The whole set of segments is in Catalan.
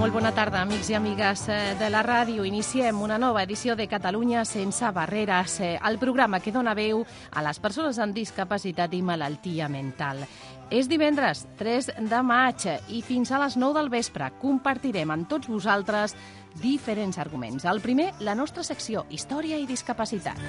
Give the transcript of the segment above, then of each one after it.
molt bona tarda, amics i amigues eh, de la ràdio. Iniciem una nova edició de Catalunya sense barreres, eh, el programa que dona veu a les persones amb discapacitat i malaltia mental. És divendres 3 de maig i fins a les 9 del vespre compartirem amb tots vosaltres diferents arguments. El primer, la nostra secció Història i Discapacitat.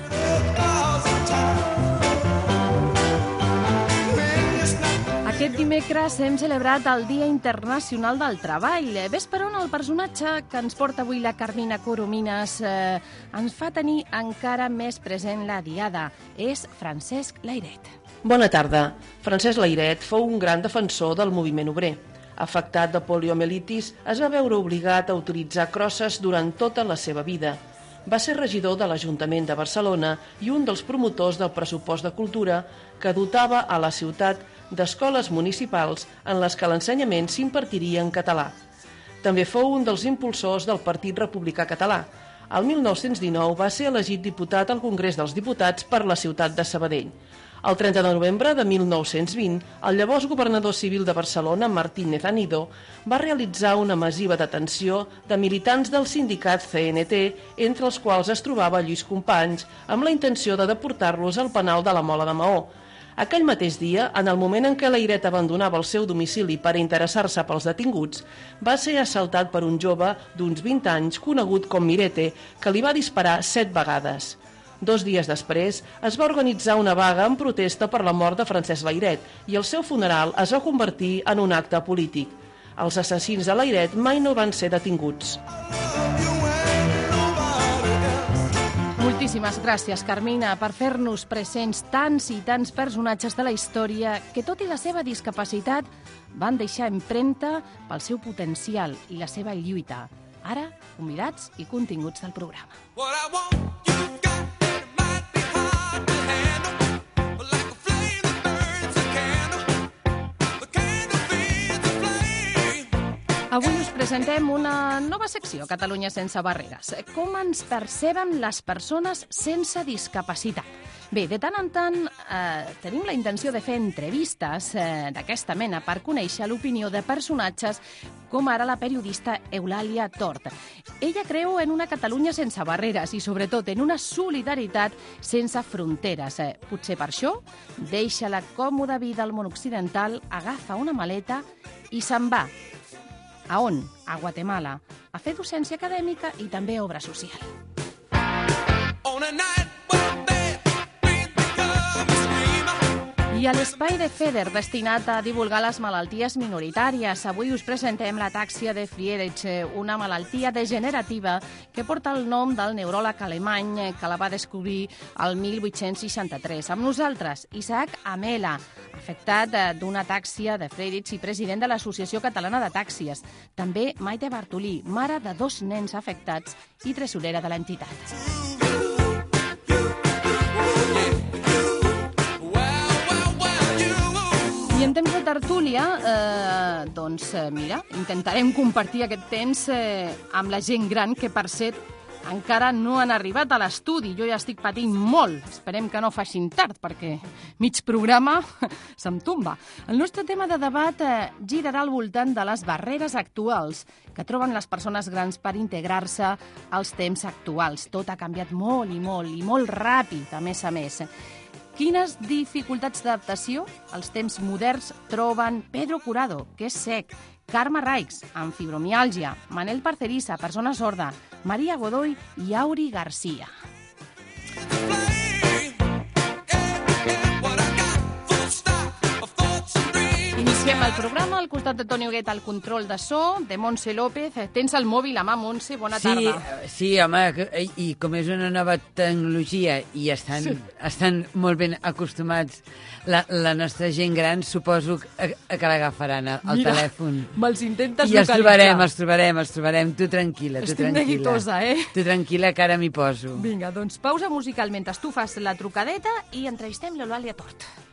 Aquest dimecres hem celebrat el Dia Internacional del Treball. Ves per on el personatge que ens porta avui la Carmina Coromines eh, ens fa tenir encara més present la diada. És Francesc Lairet. Bona tarda. Francesc Lairet fou un gran defensor del moviment obrer. Afectat de poliomielitis, es va veure obligat a utilitzar crosses durant tota la seva vida. Va ser regidor de l'Ajuntament de Barcelona i un dels promotors del pressupost de cultura que dotava a la ciutat d'escoles municipals en les que l'ensenyament s'impartiria en català. També fou un dels impulsors del Partit Republicà Català. El 1919 va ser elegit diputat al Congrés dels Diputats per la ciutat de Sabadell. El 30 de novembre de 1920, el llavors governador civil de Barcelona, Martínez Anido, va realitzar una massiva detenció de militants del sindicat CNT, entre els quals es trobava Lluís Companys, amb la intenció de deportar-los al penal de la Mola de Maó. Aquell mateix dia, en el moment en què l'Airet abandonava el seu domicili per interessar-se pels detinguts, va ser assaltat per un jove d'uns 20 anys conegut com Mirete, que li va disparar set vegades. Dos dies després, es va organitzar una vaga en protesta per la mort de Francesc Lairet i el seu funeral es va convertir en un acte polític. Els assassins de Lairet mai no van ser detinguts. Moltíssimes gràcies, Carmina, per fer-nos presents tants i tants personatges de la història que, tot i la seva discapacitat, van deixar empremta pel seu potencial i la seva lluita. Ara, convidats i continguts del programa. What I want, you got Avui us presentem una nova secció, Catalunya sense barreres. Com ens perceben les persones sense discapacitat? Bé, de tant en tant eh, tenim la intenció de fer entrevistes eh, d'aquesta mena per conèixer l'opinió de personatges com ara la periodista Eulàlia Tort. Ella creu en una Catalunya sense barreres i sobretot en una solidaritat sense fronteres. Eh, potser per això deixa la còmoda vida al món occidental, agafa una maleta i se'n va a on? A Guatemala, a fer docència acadèmica i també obra social. On a night I a l'espai de FEDER destinat a divulgar les malalties minoritàries, avui us presentem l'atàxia de Friedrich, una malaltia degenerativa que porta el nom del neuròleg alemany que la va descobrir el 1863. Amb nosaltres, Isaac Amela, afectat eh, d'una atàxia de Friedrich i president de l'Associació Catalana de Tàxies. També Maite Bartolí, mare de dos nens afectats i tresorera de l'entitat. I en temps de tertúlia, eh, doncs eh, mira, intentarem compartir aquest temps eh, amb la gent gran que, per cert, encara no han arribat a l'estudi. Jo ja estic patint molt. Esperem que no facin tard, perquè mig programa se'm tomba. El nostre tema de debat eh, girarà al voltant de les barreres actuals que troben les persones grans per integrar-se als temps actuals. Tot ha canviat molt i molt, i molt ràpid, a més a més. Quines dificultats d'adaptació als temps moderns troben Pedro Curado, que és sec, Carme Raix, amb fibromiàlgia, Manel Parcerissa, persona sorda, Maria Godoy i Auri Garcia. What Comencem el programa al costat de Toni Huguet al control de so, de Montse López. Eh, Tens el mòbil a mà, Montse, bona sí, tarda. eh, Sí, home, que- i, com és una nova tecnologia i estan, sí. estan molt ben acostumats la, la nostra gent gran, suposo que, a, que l'agafaran al, Mira, telèfon. Me'ls intentes I els localitzar. trobarem, els trobarem, els trobarem. Tu tranquil·la, tu Estic tranquil·la. neguitosa, eh? Tu tranquil·la, que ara m'hi poso. Vinga, doncs pausa musical mentre tu fas la trucadeta i entrevistem l'Eulàlia Tort.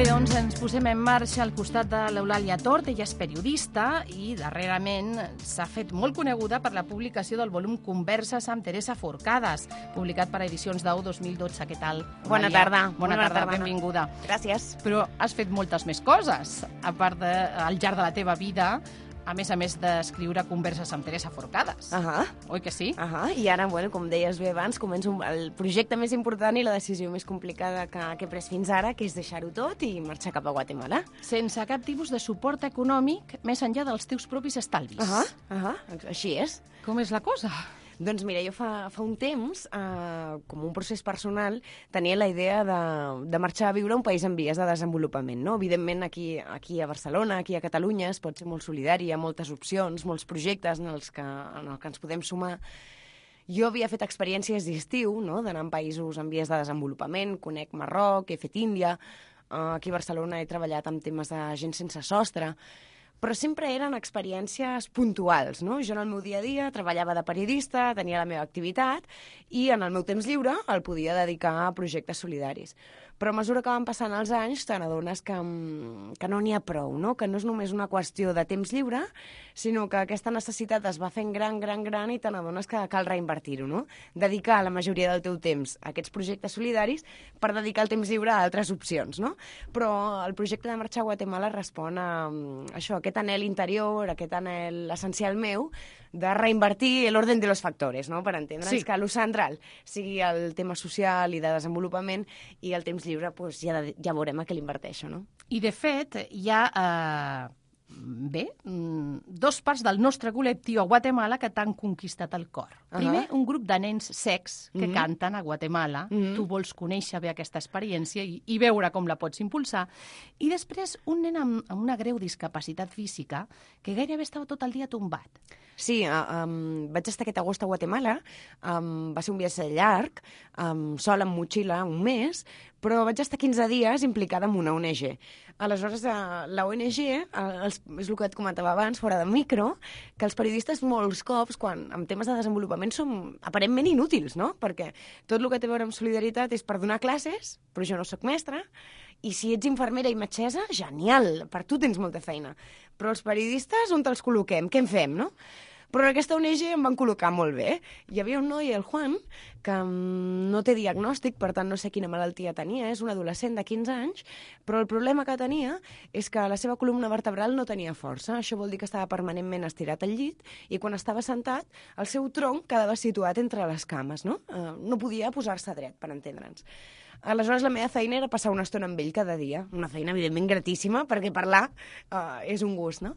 Bé, doncs ens posem en marxa al costat de l'Eulàlia Tort. Ella és periodista i darrerament s'ha fet molt coneguda per la publicació del volum Converses amb Teresa Forcades, publicat per Edicions d'Au 2012. Què tal? Bona Eulàlia? tarda. Bona, Bona tarda, tarda. benvinguda. Gràcies. Però has fet moltes més coses, a part de, al llarg de la teva vida, a més a més d'escriure Converses amb Teresa Forcades. Ahà. Oi que sí? Ahà. I ara, bueno, com deies bé abans, començo un- el projecte més important i la decisió més complicada que, que he pres fins ara, que és deixar-ho tot i marxar cap a Guatemala. Sense cap tipus de suport econòmic més enllà dels teus propis estalvis. Ahà. Ahà. Així és. Com és la cosa? Doncs mira, jo fa, fa un temps, eh, com un procés personal, tenia la idea de, de marxar a viure a un país en vies de desenvolupament. No? Evidentment, aquí, aquí a Barcelona, aquí a Catalunya, es pot ser molt solidari, hi ha moltes opcions, molts projectes en els que, en els que ens podem sumar. Jo havia fet experiències d'estiu, no? d'anar en països en vies de desenvolupament, conec Marroc, he fet Índia, eh, aquí a Barcelona he treballat amb temes de gent sense sostre, però sempre eren experiències puntuals, no? Jo en el meu dia a dia treballava de periodista, tenia la meva activitat i en el meu temps lliure el podia dedicar a projectes solidaris. Però a mesura que van passant els anys te n'adones que, mm, que no n'hi ha prou, no? que no és només una qüestió de temps lliure, sinó que aquesta necessitat es va fent gran, gran, gran i te n'adones que cal reinvertir-ho, no? Dedicar la majoria del teu temps a aquests projectes solidaris per dedicar el temps lliure a altres opcions, no? Però el projecte de marxar a Guatemala respon a mm, això, a aquest anel interior, aquest anel essencial meu de reinvertir l'ordre de los factores, no? per entendre'ns Sí. que el central sigui el tema social i de desenvolupament i el temps lliure pues, ja, de, ja veurem a què l'inverteixo. No? I, de fet, hi ha, eh, bé, mm, dos parts del nostre col·lectiu a Guatemala que t'han conquistat el cor. Primer, un grup de nens secs que Mhm. canten a Guatemala. Mhm. Tu vols conèixer bé aquesta experiència i, i veure com la pots impulsar. I després, un nen amb, amb una greu discapacitat física que gairebé estava tot el dia tombat. Sí, uh, um, vaig estar aquest agost a Guatemala, um, va ser un viatge llarg, um, sol amb motxilla un mes, però vaig estar 15 dies implicada en una ONG. Aleshores, uh, la ONG, uh, els, és el que et comentava abans, fora de micro, que els periodistes molts cops, quan amb temes de desenvolupament, som aparentment inútils, no? Perquè tot el que té a veure amb solidaritat és per donar classes, però jo no sóc mestra, i si ets infermera i metgessa, genial, per tu tens molta feina. Però els periodistes, on te'ls col·loquem? Què en fem, no? Però en aquesta ONG em van col·locar molt bé. Hi havia un noi, el Juan, que mm, no té diagnòstic, per tant no sé quina malaltia tenia, és un adolescent de 15 anys, però el problema que tenia és que la seva columna vertebral no tenia força. Això vol dir que estava permanentment estirat al llit i quan estava sentat el seu tronc quedava situat entre les cames, no? Eh, no podia posar-se dret, per entendre'ns. Aleshores, la meva feina era passar una estona amb ell cada dia. Una feina, evidentment, gratíssima, perquè parlar uh, és un gust, no?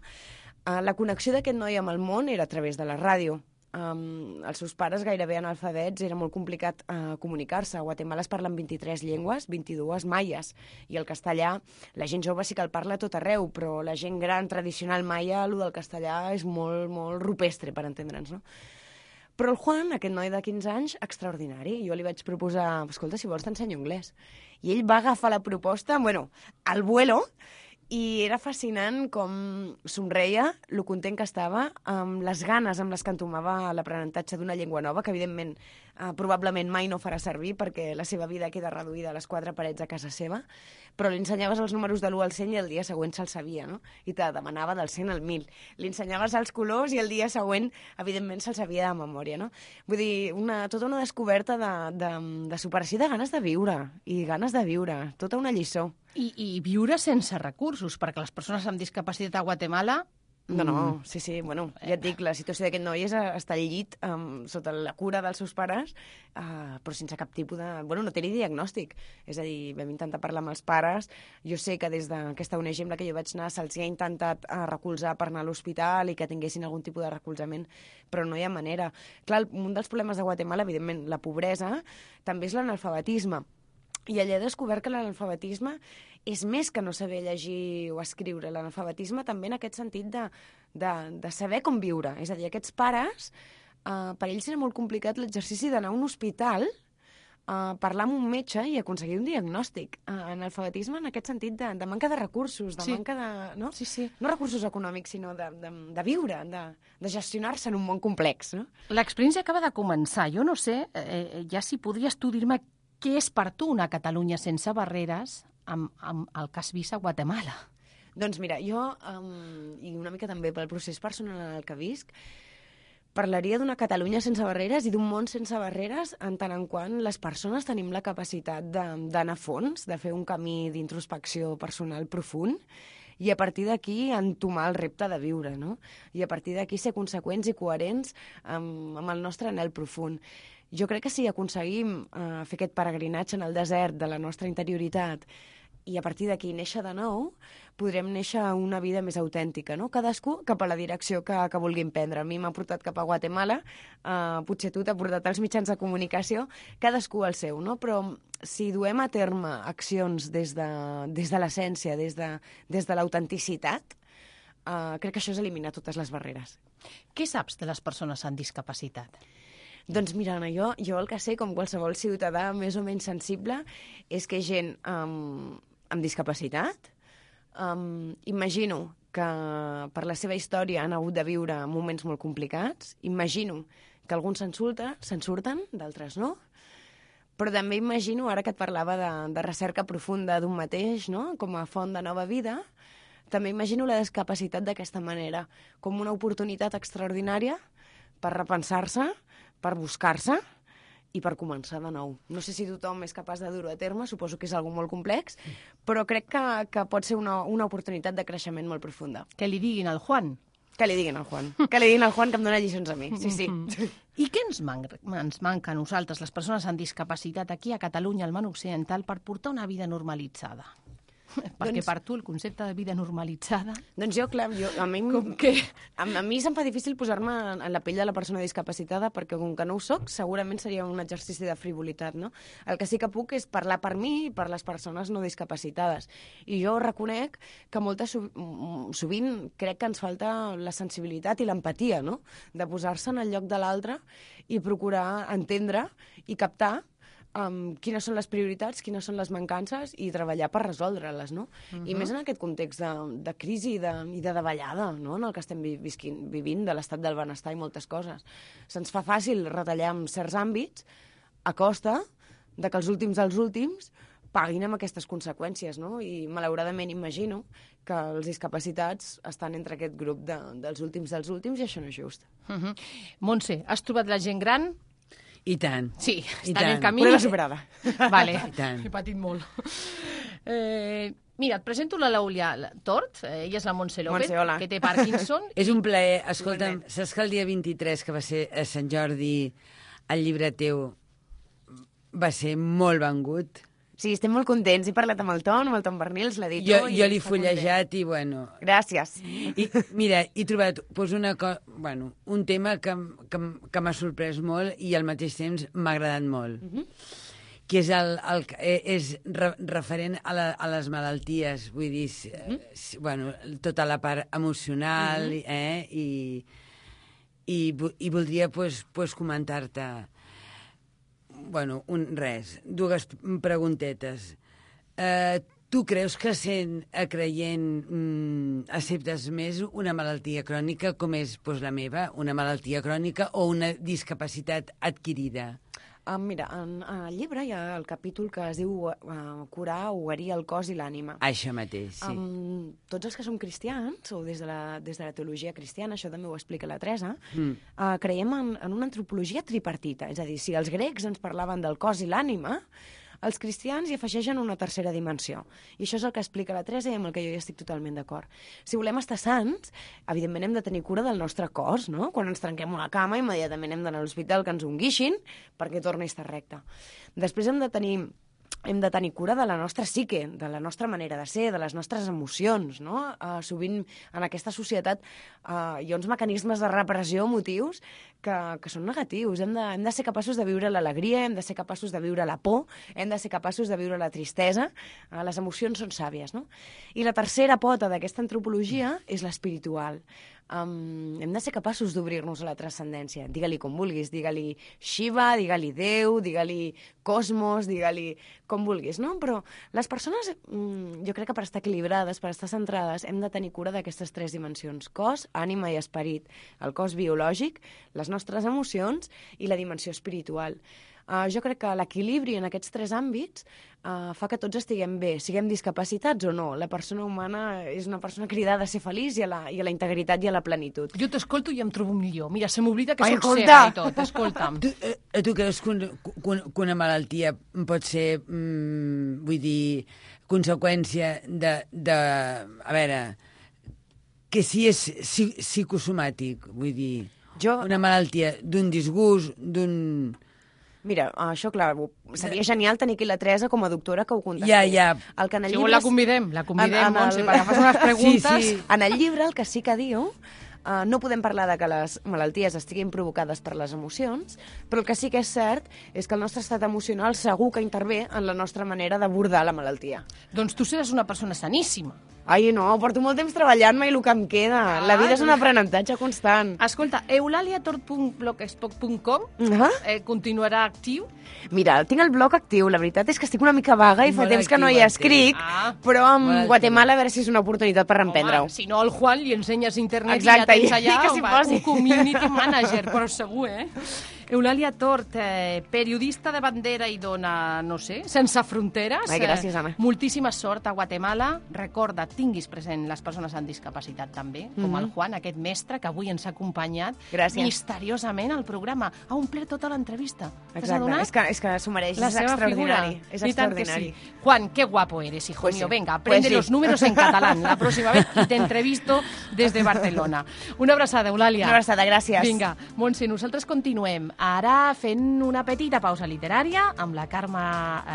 Uh, la connexió d'aquest noi amb el món era a través de la ràdio. Um, els seus pares, gairebé analfabets, era molt complicat uh, comunicar-se. A Guatemala es parlen 23 llengües, 22 maies, i el castellà, la gent jove sí que el parla tot arreu, però la gent gran, tradicional maia, el del castellà és molt, molt rupestre, per entendre'ns, no? Però el Juan, aquest noi de 15 anys, extraordinari. Jo li vaig proposar, escolta, si vols t'ensenyo anglès. I ell va agafar la proposta, bueno, al vuelo, i era fascinant com somreia, lo content que estava, amb les ganes amb les que entomava l'aprenentatge d'una llengua nova, que evidentment uh, probablement mai no farà servir perquè la seva vida queda reduïda a les quatre parets de casa seva, però li ensenyaves els números de l'1 al 100 i el dia següent se'ls sabia, no? I te demanava del 100 al 1000. Li ensenyaves els colors i el dia següent, evidentment, se'ls sabia de memòria, no? Vull dir, una, tota una descoberta de, de, de superació de ganes de viure, i ganes de viure, tota una lliçó. I, I viure sense recursos, perquè les persones amb discapacitat a Guatemala No, no, sí, sí, bueno, ja et dic, la situació d'aquest noi és a- estar al llit um, sota la cura dels seus pares, uh, però sense cap tipus de... Bueno, no té ni diagnòstic. És a dir, vam intentar parlar amb els pares. Jo sé que des d'aquesta ONG amb la que jo vaig anar se'ls ha intentat uh, recolzar per anar a l'hospital i que tinguessin algun tipus de recolzament, però no hi ha manera. Clar, un dels problemes de Guatemala, evidentment, la pobresa, també és l'analfabetisme. I allà he descobert que l'analfabetisme és més que no saber llegir o escriure. L'analfabetisme també en aquest sentit de, de, de saber com viure. És a dir, aquests pares, eh, per ells era molt complicat l'exercici d'anar a un hospital a parlar amb un metge i aconseguir un diagnòstic. Uh, analfabetisme en aquest sentit de, de manca de recursos, de Sí. manca de... No? Sí, sí. no recursos econòmics, sinó de, de, de viure, de, de gestionar-se en un món complex. No? L'experiència acaba de començar. Jo no sé, eh, ja si podries tu dir-me què és per tu una Catalunya sense barreres amb, amb el que has vist a Guatemala. Doncs mira, jo, um, i una mica també pel procés personal en el que visc, parlaria d'una Catalunya sense barreres i d'un món sense barreres en tant en quant les persones tenim la capacitat d'anar a fons, de fer un camí d'introspecció personal profund i a partir d'aquí entomar el repte de viure, no? I a partir d'aquí ser conseqüents i coherents amb, amb el nostre anel profund. Jo crec que si aconseguim eh, fer aquest peregrinatge en el desert de la nostra interioritat i a partir d'aquí néixer de nou, podrem néixer una vida més autèntica, no? Cadascú cap a la direcció que, que vulguin prendre. A mi m'ha portat cap a Guatemala, uh, potser tu t'ha portat als mitjans de comunicació, cadascú el seu, no? Però si duem a terme accions des de, des de l'essència, des de, des de l'autenticitat, uh, crec que això és eliminar totes les barreres. Què saps de les persones amb discapacitat? Doncs mira, Anna, jo, jo el que sé, com qualsevol ciutadà més o menys sensible, és que gent amb, amb discapacitat, um, imagino que per la seva història han hagut de viure moments molt complicats, imagino que alguns se'n surten, d'altres no, però també imagino, ara que et parlava de, de recerca profunda d'un mateix, no? com a font de nova vida, també imagino la discapacitat d'aquesta manera, com una oportunitat extraordinària per repensar-se, per buscar-se i per començar de nou. No sé si tothom és capaç de dur-ho a terme, suposo que és algo molt complex, però crec que, que pot ser una, una oportunitat de creixement molt profunda. Que li diguin al Juan. Que li diguin al Juan. Que li diguin al Juan que em dona lliçons a mi. Sí, sí. I què ens, man ens manca a nosaltres, les persones amb discapacitat, aquí a Catalunya, al món occidental, per portar una vida normalitzada? Perquè Doncs- per tu el concepte de vida normalitzada... Doncs jo, clar, jo, a mi, Com què? A, a mi se'm fa difícil posar-me en, en la pell de la persona discapacitada perquè com que no ho soc, segurament seria un exercici de frivolitat, no? El que sí que puc és parlar per mi i per les persones no discapacitades. I jo reconec que moltes, so- sovint crec que ens falta la sensibilitat i l'empatia, no? De posar-se en el lloc de l'altre i procurar entendre i captar um, quines són les prioritats, quines són les mancances i treballar per resoldre-les, no? Uh -huh. I més en aquest context de, de crisi i de, i de davallada, no?, en el que estem vi visquin, vivint, de l'estat del benestar i moltes coses. Se'ns fa fàcil retallar en certs àmbits a costa de que els últims dels últims paguin amb aquestes conseqüències, no? I malauradament imagino que els discapacitats estan entre aquest grup de, dels últims dels últims i això no és just. Uh -huh. Montse, has trobat la gent gran? I tant. Sí, està en el camí. Prova superada. Vale. I tant. He patit molt. Eh, mira, et presento la Laulia Tort, ella és la Montse López, Montse, que té Parkinson. És un plaer. Escolta'm, saps que el dia 23, que va ser a Sant Jordi, el llibre teu va ser molt vengut? Sí, estem molt contents. He parlat amb el Ton, amb el Ton Bernils, Jo, l'editor... i jo l'he està content. fullejat i, bueno... Gràcies. I, mira, he trobat pues, una co bueno, un tema que, que, que m'ha sorprès molt i al mateix temps m'ha agradat molt, Mhm. que és, el, el, eh, és re, referent a, la, a les malalties, vull dir, Mhm. s- bueno, tota la part emocional, eh, i, i, i voldria pues, pues, comentar-te bueno, un, res, dues preguntetes. Eh, tu creus que sent a creient mm, acceptes més una malaltia crònica com és pues, la meva, una malaltia crònica o una discapacitat adquirida? Uh, mira, en, en el llibre hi ha el capítol que es diu uh, curar o guarir el cos i l'ànima. Això mateix, sí. Um, tots els que som cristians, o des de, la, des de la teologia cristiana, això també ho explica la Teresa, Mm. uh, creiem en, en una antropologia tripartita. És a dir, si els grecs ens parlaven del cos i l'ànima, els cristians hi afegeixen una tercera dimensió. I això és el que explica la Teresa i amb el que jo hi estic totalment d'acord. Si volem estar sants, evidentment hem de tenir cura del nostre cos, no? Quan ens trenquem una cama, immediatament hem d'anar a l'hospital que ens unguixin perquè torni a estar recte. Després hem de tenir hem de tenir cura de la nostra psique, de la nostra manera de ser, de les nostres emocions, no? Uh, sovint en aquesta societat uh, hi ha uns mecanismes de repressió emotius que, que són negatius. Hem de, hem de ser capaços de viure l'alegria, hem de ser capaços de viure la por, hem de ser capaços de viure la tristesa. Uh, les emocions són sàvies, no? I la tercera pota d'aquesta antropologia és l'espiritual. Um, hem de ser capaços d'obrir-nos a la transcendència. Digue-li com vulguis, digue-li Shiva, digue-li Déu, digue-li Cosmos, digue-li com vulguis, no? Però les persones, mm, jo crec que per estar equilibrades, per estar centrades, hem de tenir cura d'aquestes tres dimensions, cos, ànima i esperit. El cos biològic, les nostres emocions i la dimensió espiritual. Uh, jo crec que l'equilibri en aquests tres àmbits uh, fa que tots estiguem bé, siguem discapacitats o no. La persona humana és una persona cridada a ser feliç i a la, i a la integritat i a la plenitud. Jo t'escolto i em trobo millor. Mira, se m'oblida que Ai, soc escolta! cega i tot. Escolta'm. Tu, eh, tu creus que, un, que, un- que una malaltia pot ser, mm, vull dir, conseqüència de, de... A veure, que si és psi- psicosomàtic, vull dir, Jo- una malaltia d'un disgust, d'un... Mira, això, clar, seria genial tenir aquí la Teresa com a doctora que ho contestés. Ja, ja. El que en el Si llibre... vol la convidem, la convidem, En- en Montse, el- perquè fas unes preguntes. Sí, sí. En el llibre el que sí que diu Uh, no podem parlar de que les malalties estiguin provocades per les emocions, però el que sí que és cert és que el nostre estat emocional segur que intervé en la nostra manera d'abordar la malaltia. Doncs tu seràs una persona saníssima. Ai, no, porto molt temps treballant-me i el que em queda. Ah, la vida és un aprenentatge constant. Escolta, eulaliatort.blogspot.com Ah? eh, continuarà actiu? Mira, tinc el blog actiu. La veritat és que estic una mica vaga i fa Molt temps que no hi escric, Ah. però amb Guatemala a veure si és una oportunitat per reemprendre-ho. Si no, al Juan li ensenyes internet Exacte, i ja i tens allà que s'hi va, posi. un community manager, però segur, eh? Eulàlia Tort, eh, periodista de bandera i dona, no sé, sense fronteres. Ai, gràcies, Anna. Eh, moltíssima sort a Guatemala. Recorda, tinguis present les persones amb discapacitat també, com Mhm. el Juan, aquest mestre que avui ens ha acompanyat Gràcies. misteriosament al programa. Ha omplert tota l'entrevista. Exacte, és que, és que s'ho mereix, La és seva extraordinari. figura. És que extraordinari. sí. Juan, qué guapo eres, hijo Pues mío. sí. Venga, Pues aprende sí. los números en catalán la próxima vez y te entrevisto desde Barcelona. Una abraçada, Eulàlia. Una abraçada, gràcies. Vinga, Montse, nosaltres continuem. Ara fent una petita pausa literària amb la Carme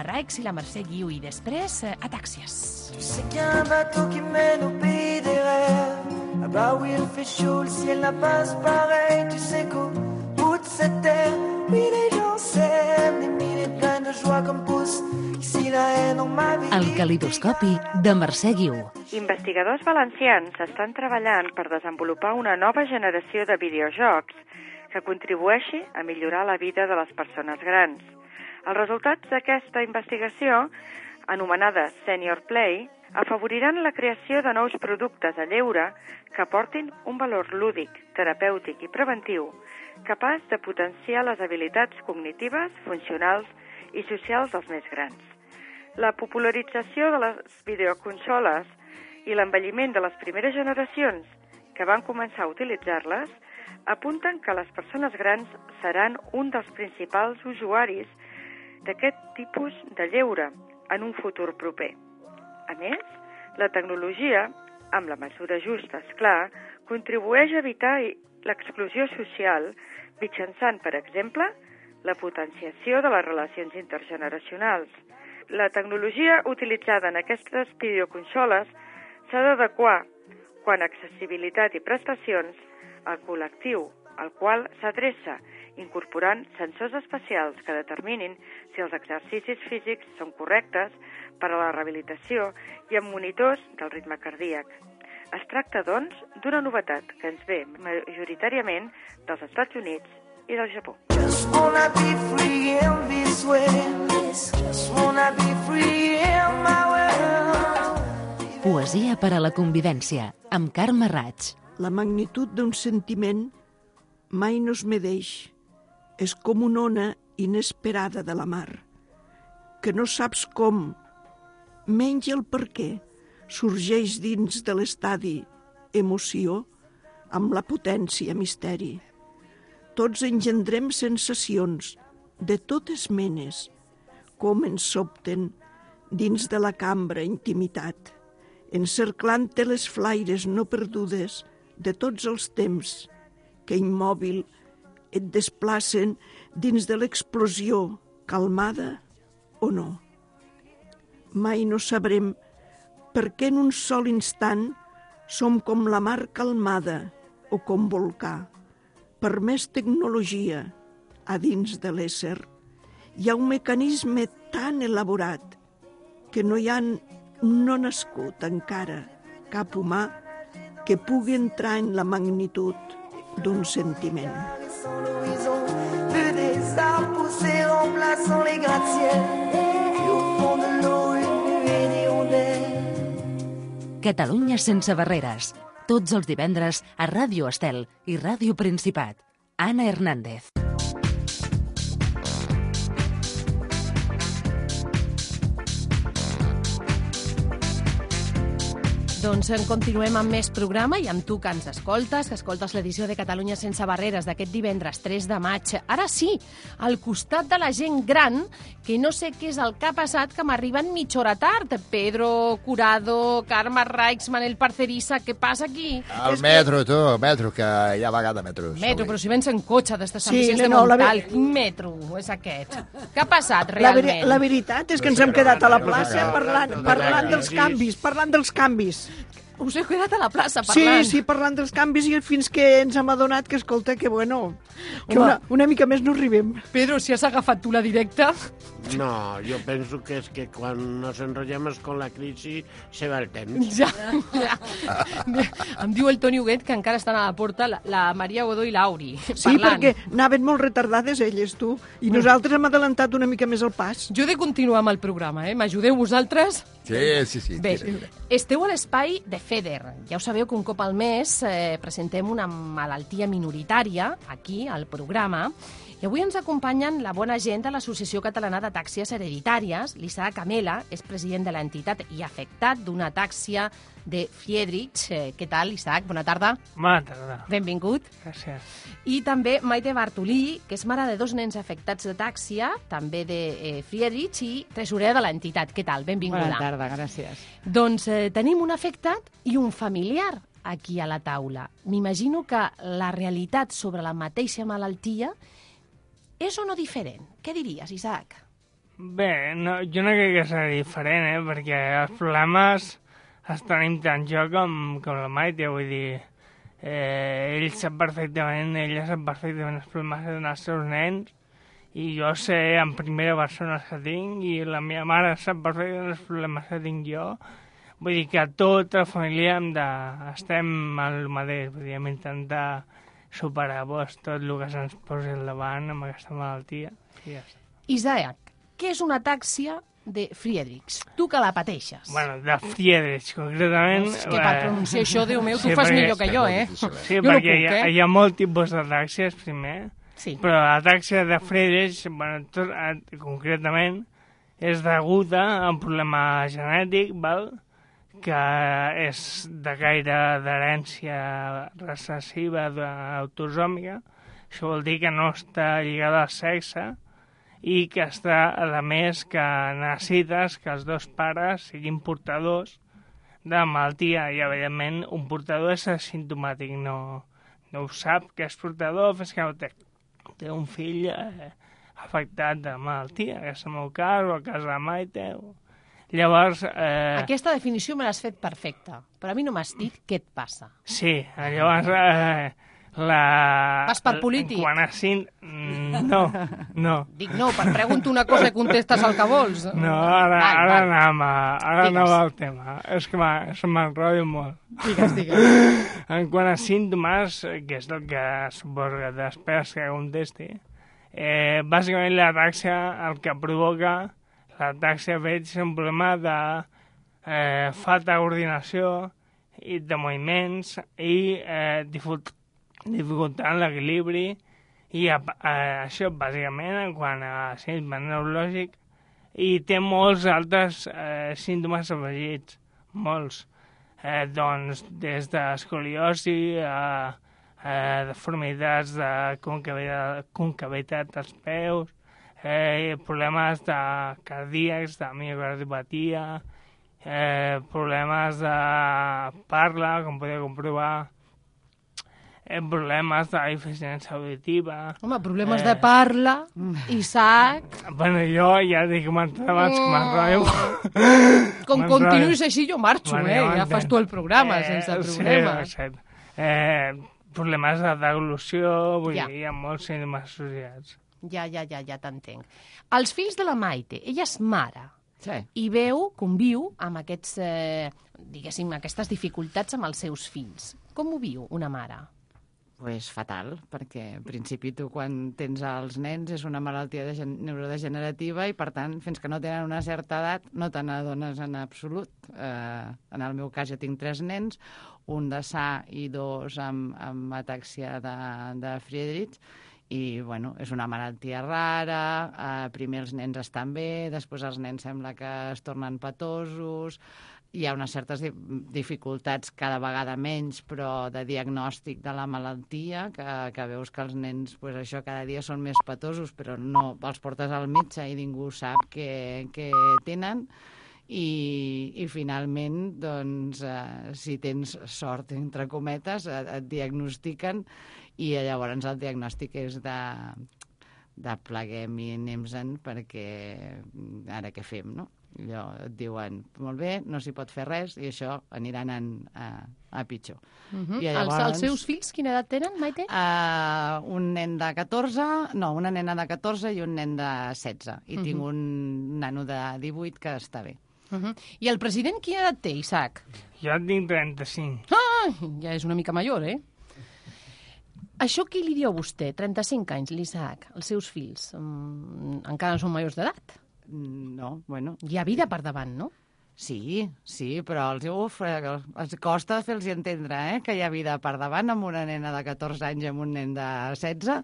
Raix i la Mercè Guiu i després eh, Atàxies. Tu sais qu'il y a un bateau qui mène au pays des rêves. Là-bas où il fait chaud, le ciel n'a pas pareil. Tu sais qu'au bout de cette terre, oui, les gens s'aiment. Des milliers graines de joie comme poussent ici la haine en ma vie. El calidoscopi de Mercè Guiu. Investigadors valencians estan treballant per desenvolupar una nova generació de videojocs que contribueixi a millorar la vida de les persones grans. Els resultats d'aquesta investigació, anomenada Senior Play, afavoriran la creació de nous productes a lleure que aportin un valor lúdic, terapèutic i preventiu capaç de potenciar les habilitats cognitives, funcionals i socials dels més grans. La popularització de les videoconsoles i l'envelliment de les primeres generacions que van començar a utilitzar-les apunten que les persones grans seran un dels principals usuaris d'aquest tipus de lleure en un futur proper. A més, la tecnologia, amb la mesura justa, és clar, contribueix a evitar l'exclusió social mitjançant, per exemple, la potenciació de les relacions intergeneracionals. La tecnologia utilitzada en aquestes videoconsoles s'ha d'adequar quan accessibilitat i prestacions al col·lectiu al qual s'adreça, incorporant sensors especials que determinin si els exercicis físics són correctes per a la rehabilitació i amb monitors del ritme cardíac. Es tracta, doncs, d'una novetat que ens ve majoritàriament dels Estats Units i del Japó. Just wanna be free in this way. Just wanna be free in my world. Poesia per a la convivència, amb Carme Raig. La magnitud d'un sentiment mai no es medeix. És com una ona inesperada de la mar, que no saps com, menys el per què, sorgeix dins de l'estadi emoció amb la potència misteri. Tots engendrem sensacions de totes menes, com ens sobten dins de la cambra intimitat, encerclant-te les flaires no perdudes de tots els temps que immòbil et desplacen dins de l'explosió calmada o no. Mai no sabrem per què en un sol instant som com la mar calmada o com volcà. Per més tecnologia a dins de l'ésser, hi ha un mecanisme tan elaborat que no hi ha no nascut encara cap humà que pugui entrar en la magnitud d'un sentiment. Catalunya sense barreres. Tots els divendres a Ràdio Estel i Ràdio Principat. Anna Hernández. Doncs en continuem amb més programa i amb tu que ens escoltes, que escoltes l'edició de Catalunya sense barreres d'aquest divendres 3 de maig. Ara sí, al costat de la gent gran, que no sé què és el que ha passat, que m'arriben mitja hora tard. Pedro Curado, Carme Raix, Manel Parcerissa, què passa aquí? El metro, tu, metro, que hi ha vegada metros. Metro, però si vens en cotxe des de Sant Sí, Vicenç de no, la Montal, ve- quin metro és aquest? Què ha passat La, veri realment? la veritat és que ens hem quedat a la plaça parlant, parlant dels canvis, parlant dels canvis. Us heu quedat a la plaça Sí, parlant. sí, parlant dels canvis i fins que ens hem adonat que, escolta, que bueno, que Home. una, una mica més no arribem. Pedro, si has agafat tu la directa... No, yo pienso que es que cuando nos enrollamos con la crisis se va el temps. Ja, ja. Em diu el Toni Huguet que encara estan a la porta la, la Maria Godó i l'Auri Sí, parlant. perquè anaven molt retardades elles, tu, i nosaltres hem adelantat una mica més el pas. Jo he de continuar amb el programa, eh? M'ajudeu vosaltres? Sí, sí, sí. Bé, tira, tira. esteu a l'espai de FEDER. Ja ho sabeu que un cop al mes eh, presentem una malaltia minoritària aquí, al programa, i avui ens acompanyen la bona gent de l'Associació Catalana de Tàxies Hereditàries. L'Isaac Amela és president de l'entitat i afectat d'una tàxia de Friedrich. Eh, què tal, Isaac? Bona tarda. Bona tarda. Benvingut. Gràcies. I també Maite Bartolí, que és mare de dos nens afectats de tàxia, també de eh, Friedrich i tresorera de l'entitat. Què tal? Benvinguda. Bona tarda, gràcies. Doncs eh, tenim un afectat i un familiar aquí a la taula. M'imagino que la realitat sobre la mateixa malaltia és o no diferent? Què diries, Isaac? Bé, no, jo no crec que serà diferent, eh? perquè els problemes els tenim tant jo com, com la Maite, vull dir, eh, ell sap perfectament, ella sap perfectament els problemes dels seus nens, i jo sé en primera persona que tinc, i la meva mare sap perfectament els problemes que tinc jo, vull dir que tota la família hem de, estem al mateix, vull dir, hem d'intentar superar pues, tot el que se'ns posi al davant amb aquesta malaltia, i ja està. Isaac, què és una tàxia de Friedrichs? Tu que la pateixes. Bueno, de Friedrich, concretament... És que per eh, pronunciar això, Déu meu, tu sí, fas millor que jo, eh? Sí, Jo no perquè puc, hi, ha, eh? hi ha molt tipus de tàxies, primer. Sí. Però la tàxia de Friedrich, bueno, tot, eh, concretament, és deguda a un problema genètic, val? Que és de gaire d'herència recessiva de- autosòmica. Això vol dir que no està lligada al sexe i que està, a més, que necessites que els dos pares siguin portadors de la malaltia i, evidentment, un portador és asimptomàtic, no, no ho sap que és portador fins que no té, té un fill eh, afectat de malaltia, que és el meu cas, o el cas de la Maite. O... Llavors, eh, Aquesta definició me l'has fet perfecta, però a mi no m'has dit què et passa. sí, llavors eh, la... Vas per polític? Quan a cinc... mm, No, no. Dic, no, per pregunto una cosa i contestes el que vols. No, ara, Val, ara val. anem a... Ara Digues. anava al tema. És que se m'enrotllo molt. Digues, digues. En quant a símptomes, que és el que suposo que t'esperes que contesti, eh, bàsicament la tàxia el que provoca la tàxia veig de eh, falta de coordinació i de moviments i eh, dificultant l'equilibri i a, això bàsicament en quant a símptoma neurològic i té molts altres eh, símptomes afegits, molts. Eh, doncs des d'escoliosi a, a deformitats de concavitat, concavitat dels peus, eh, problemes de cardíacs, de miocardiopatia, eh, problemes de parla, com podeu comprovar, eh, problemes de deficiència auditiva. Home, problemes de parla, Isaac... Bueno, jo ja dic que m'entrava abans que m'enrotllo. Com continuïs així, jo marxo, Bueno, eh? ja fas tu el programa, sense problemes. Sí, exacte. Eh, problemes de deglució, vull Ja. dir, hi ha molts símptomes associats. Ja, ja, ja, ja t'entenc. Els fills de la Maite, ella és mare. Sí. I veu, conviu amb aquests, eh, diguéssim, aquestes dificultats amb els seus fills. Com ho viu una mare? pues fatal, perquè en principi tu quan tens els nens és una malaltia de gen- neurodegenerativa i per tant fins que no tenen una certa edat no te n'adones en absolut. Eh, en el meu cas jo tinc tres nens, un de sa i dos amb, amb atàxia de, de Friedrich i bueno, és una malaltia rara, eh, primer els nens estan bé, després els nens sembla que es tornen patosos, hi ha unes certes di dificultats cada vegada menys, però de diagnòstic de la malaltia, que, que veus que els nens pues, això cada dia són més patosos, però no els portes al metge i ningú sap què, què tenen. I, i finalment, doncs, eh, si tens sort, entre cometes, et, et diagnostiquen i llavors el diagnòstic és de, de pleguem i anem-se'n perquè ara què fem, no? Allò et diuen, molt bé, no s'hi pot fer res i això anirà anant a, a pitjor. Uh -huh. I els, els seus fills, quina edat tenen, Maite? Uh, un nen de 14, no, una nena de 14 i un nen de 16. I Mhm. tinc un nano de 18 que està bé. Uh -huh. I el president quina edat té, Isaac? Jo en tinc 35. Ah, ja és una mica major, eh? Això qui li diu a vostè? 35 anys, l'Isaac, els seus fills. Mm, encara no són majors d'edat. No, bueno... Hi ha vida per davant, no? Sí, sí, però els, uf, els costa fer-los entendre eh, que hi ha vida per davant amb una nena de 14 anys i amb un nen de 16.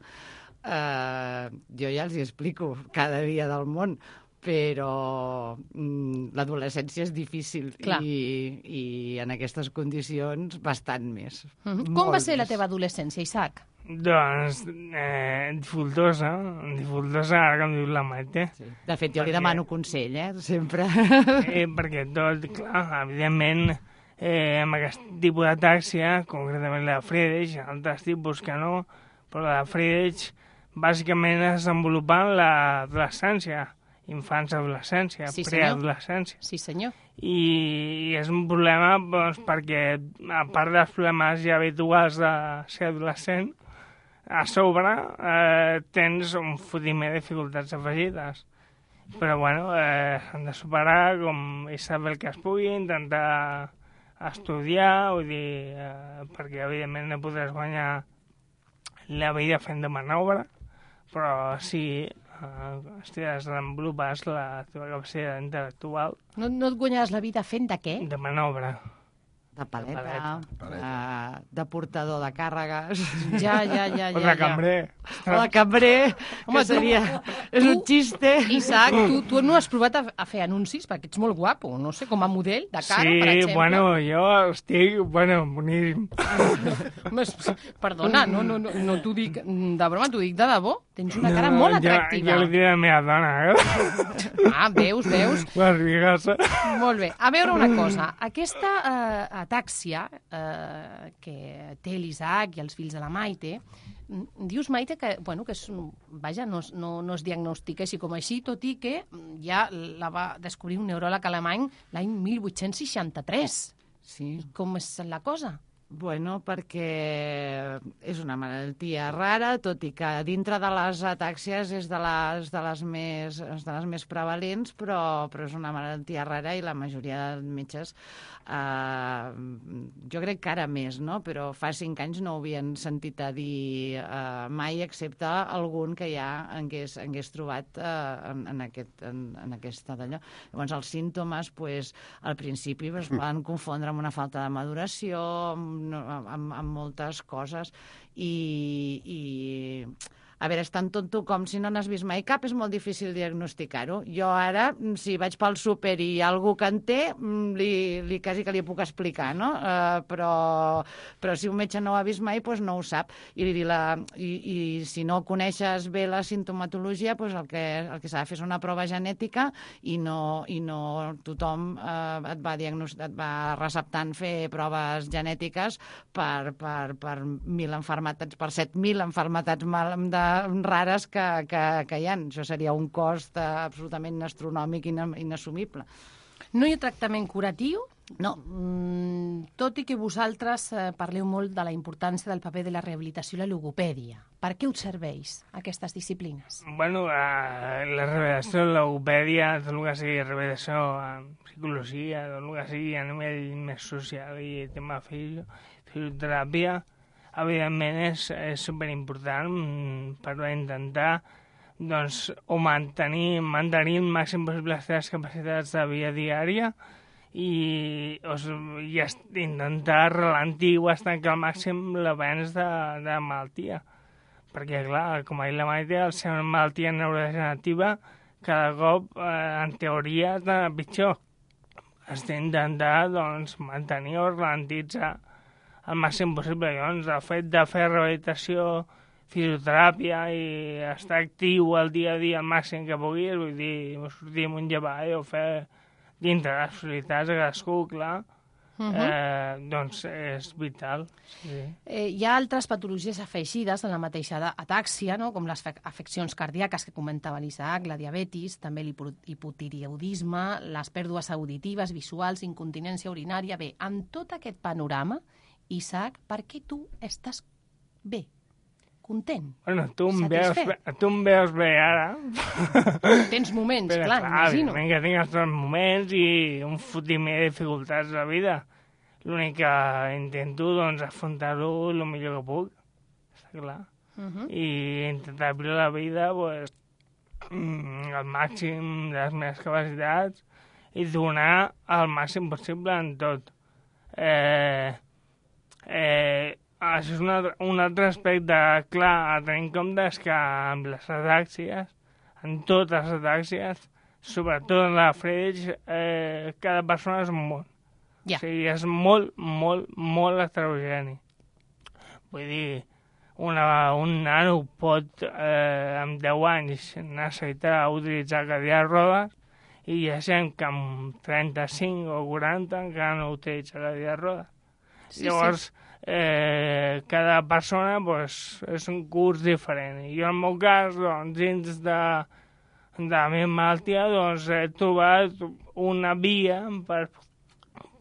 Eh, jo ja els hi explico cada dia del món, però mm, l'adolescència és difícil Clar. i, i en aquestes condicions bastant més. Uh -huh. Com Molt va ser la més. teva adolescència, Isaac? Doncs, eh, dificultosa, dificultosa, ara que em diu la Maite. Sí. De fet, jo li Perquè- demano consell, eh, sempre. Eh, perquè tot, clar, evidentment, eh, amb aquest tipus d'atàxia, concretament la de Friedrich, altres tipus que no, però la de Friedrich bàsicament es desenvolupa en l'adolescència, infants adolescència, Sí, preadolescència. Sí, senyor. I, i és un problema doncs, perquè, a part dels problemes ja habituals de ser adolescent, a sobre eh, tens un fotiment de dificultats afegides. Però, bueno, eh, s'han de superar com i saber el que es pugui, intentar estudiar, vull dir, eh, perquè, evidentment, no podràs guanyar la vida fent de manobra, però sí si desenvolupes la teva capacitat intel·lectual No, no et guanyaràs la vida fent de què? de manobra. De paleta, De paleta. De, de portador de càrregues. Ja, ja, ja, O ja. de cambrer. O de cambrer, Home, que tu- seria... És un xiste. Isaac, tu, tu no has provat a, a fer anuncis perquè ets molt guapo, no sé, com a model de cara, sí, per exemple. bueno, jo estic, bueno, boníssim. Home, perdona, no, no, no, no t'ho dic de broma, t'ho dic de debò. Tens una cara molt atractiva. Jo, jo li diré a la meva dona, eh? Ah, veus, veus? Les vigues. Molt bé. A veure una cosa. Aquesta eh, atàxia eh, que té l'Isaac i els fills de la Maite, mm, dius, Maite, que, bueno, que és, vaja, no, no, no es diagnostica així com així, tot i que mm, ja la va descobrir un neuròleg alemany l'any 1863. Sí. I com és la cosa? Bueno, perquè és una malaltia rara, tot i que dintre de les atàxies és de les, de les, més, és de les més prevalents, però, però és una malaltia rara i la majoria de metges, eh, jo crec que ara més, no? però fa cinc anys no ho havien sentit a dir eh, mai, excepte algun que ja hagués, hagués trobat eh, en, en, aquest, en, en aquesta d'allò. Llavors, els símptomes, pues, al principi es van confondre amb una falta de maduració, amb, amb, amb moltes coses, i, i a veure, és tan tonto com si no n'has vist mai cap, és molt difícil diagnosticar-ho. Jo ara, mm, si vaig pel súper i hi ha algú que en té, mm, li, li quasi que li puc explicar, no? Uh, però, però si un metge no ho ha vist mai, doncs no ho sap. I, la, i, i si no coneixes bé la sintomatologia, doncs el que, el que s'ha de fer és una prova genètica i no, i no tothom uh, et, va et va receptant fer proves genètiques per, per, per mil enfermetats, per 7.000 enfermetats mal, de, rares que, que, que hi ha. Això seria un cost eh, absolutament astronòmic i ina- inassumible. No hi ha tractament curatiu? No. Mm, tot i que vosaltres eh, parleu molt de la importància del paper de la rehabilitació i la logopèdia. Per què us serveix aquestes disciplines? Bueno, eh, la revelació de logopèdia, tot el que sigui revelació en psicologia, tot el que sigui a nivell més social i tema fisio, fisioteràpia, evidentment és, és superimportant mm, per intentar doncs, o mantenir, mantenir el màxim possible les teves capacitats de vida diària i, o, i intentar ralentir o estancar al màxim l'avenç de, de la malaltia. Perquè, clar, com a dit la malaltia, al ser una malaltia neurodegenerativa, cada cop, eh, en teoria, està pitjor. Has d'intentar, doncs, mantenir o ralentitzar el màxim possible. Llavors, el fet de fer rehabilitació, fisioteràpia i estar actiu al dia a dia al màxim que puguis, vull dir, sortir amb un llevall o fer dintre les possibilitats de cadascú, clar, Mhm. eh, doncs és vital. Sí. Eh, hi ha altres patologies afegides en la mateixa atàxia, no? com les fe- afeccions cardíaques que comentava l'Isaac, la diabetis, també l'hipo- hipotireoidisme, les pèrdues auditives, visuals, incontinència urinària... Bé, amb tot aquest panorama, Isaac, per què tu estàs bé, content? Bueno, tu em, veus, Satisfet? bé- tu em veus bé ara. Tens moments, Però, clar, imagino. evidentment que tinc els teus moments i un fotimer de dificultats a la vida. L'únic que intento, doncs, afrontar-ho el millor que puc, està clar. Mhm. I intentar viure la vida, pues, mm, al màxim de les meves capacitats i donar el màxim possible en tot. Eh, eh, això és un altre, un altre aspecte clar a tenir en compte és que amb les atàxies, en totes les atàxies, sobretot en la Friedrich, eh, cada persona és un món. Ja. O sigui, és molt, molt, molt heterogeni. Vull dir, una, un nano pot, eh, amb 10 anys, necessitar utilitzar cadira de rodes i hi ha gent que amb 35 o 40 encara no utilitza cadira de rodes. Sí, Llavors, eh, cada persona pues, és un curs diferent. I jo, en el meu cas, doncs, dins de, de la meva malaltia, doncs, he trobat una via per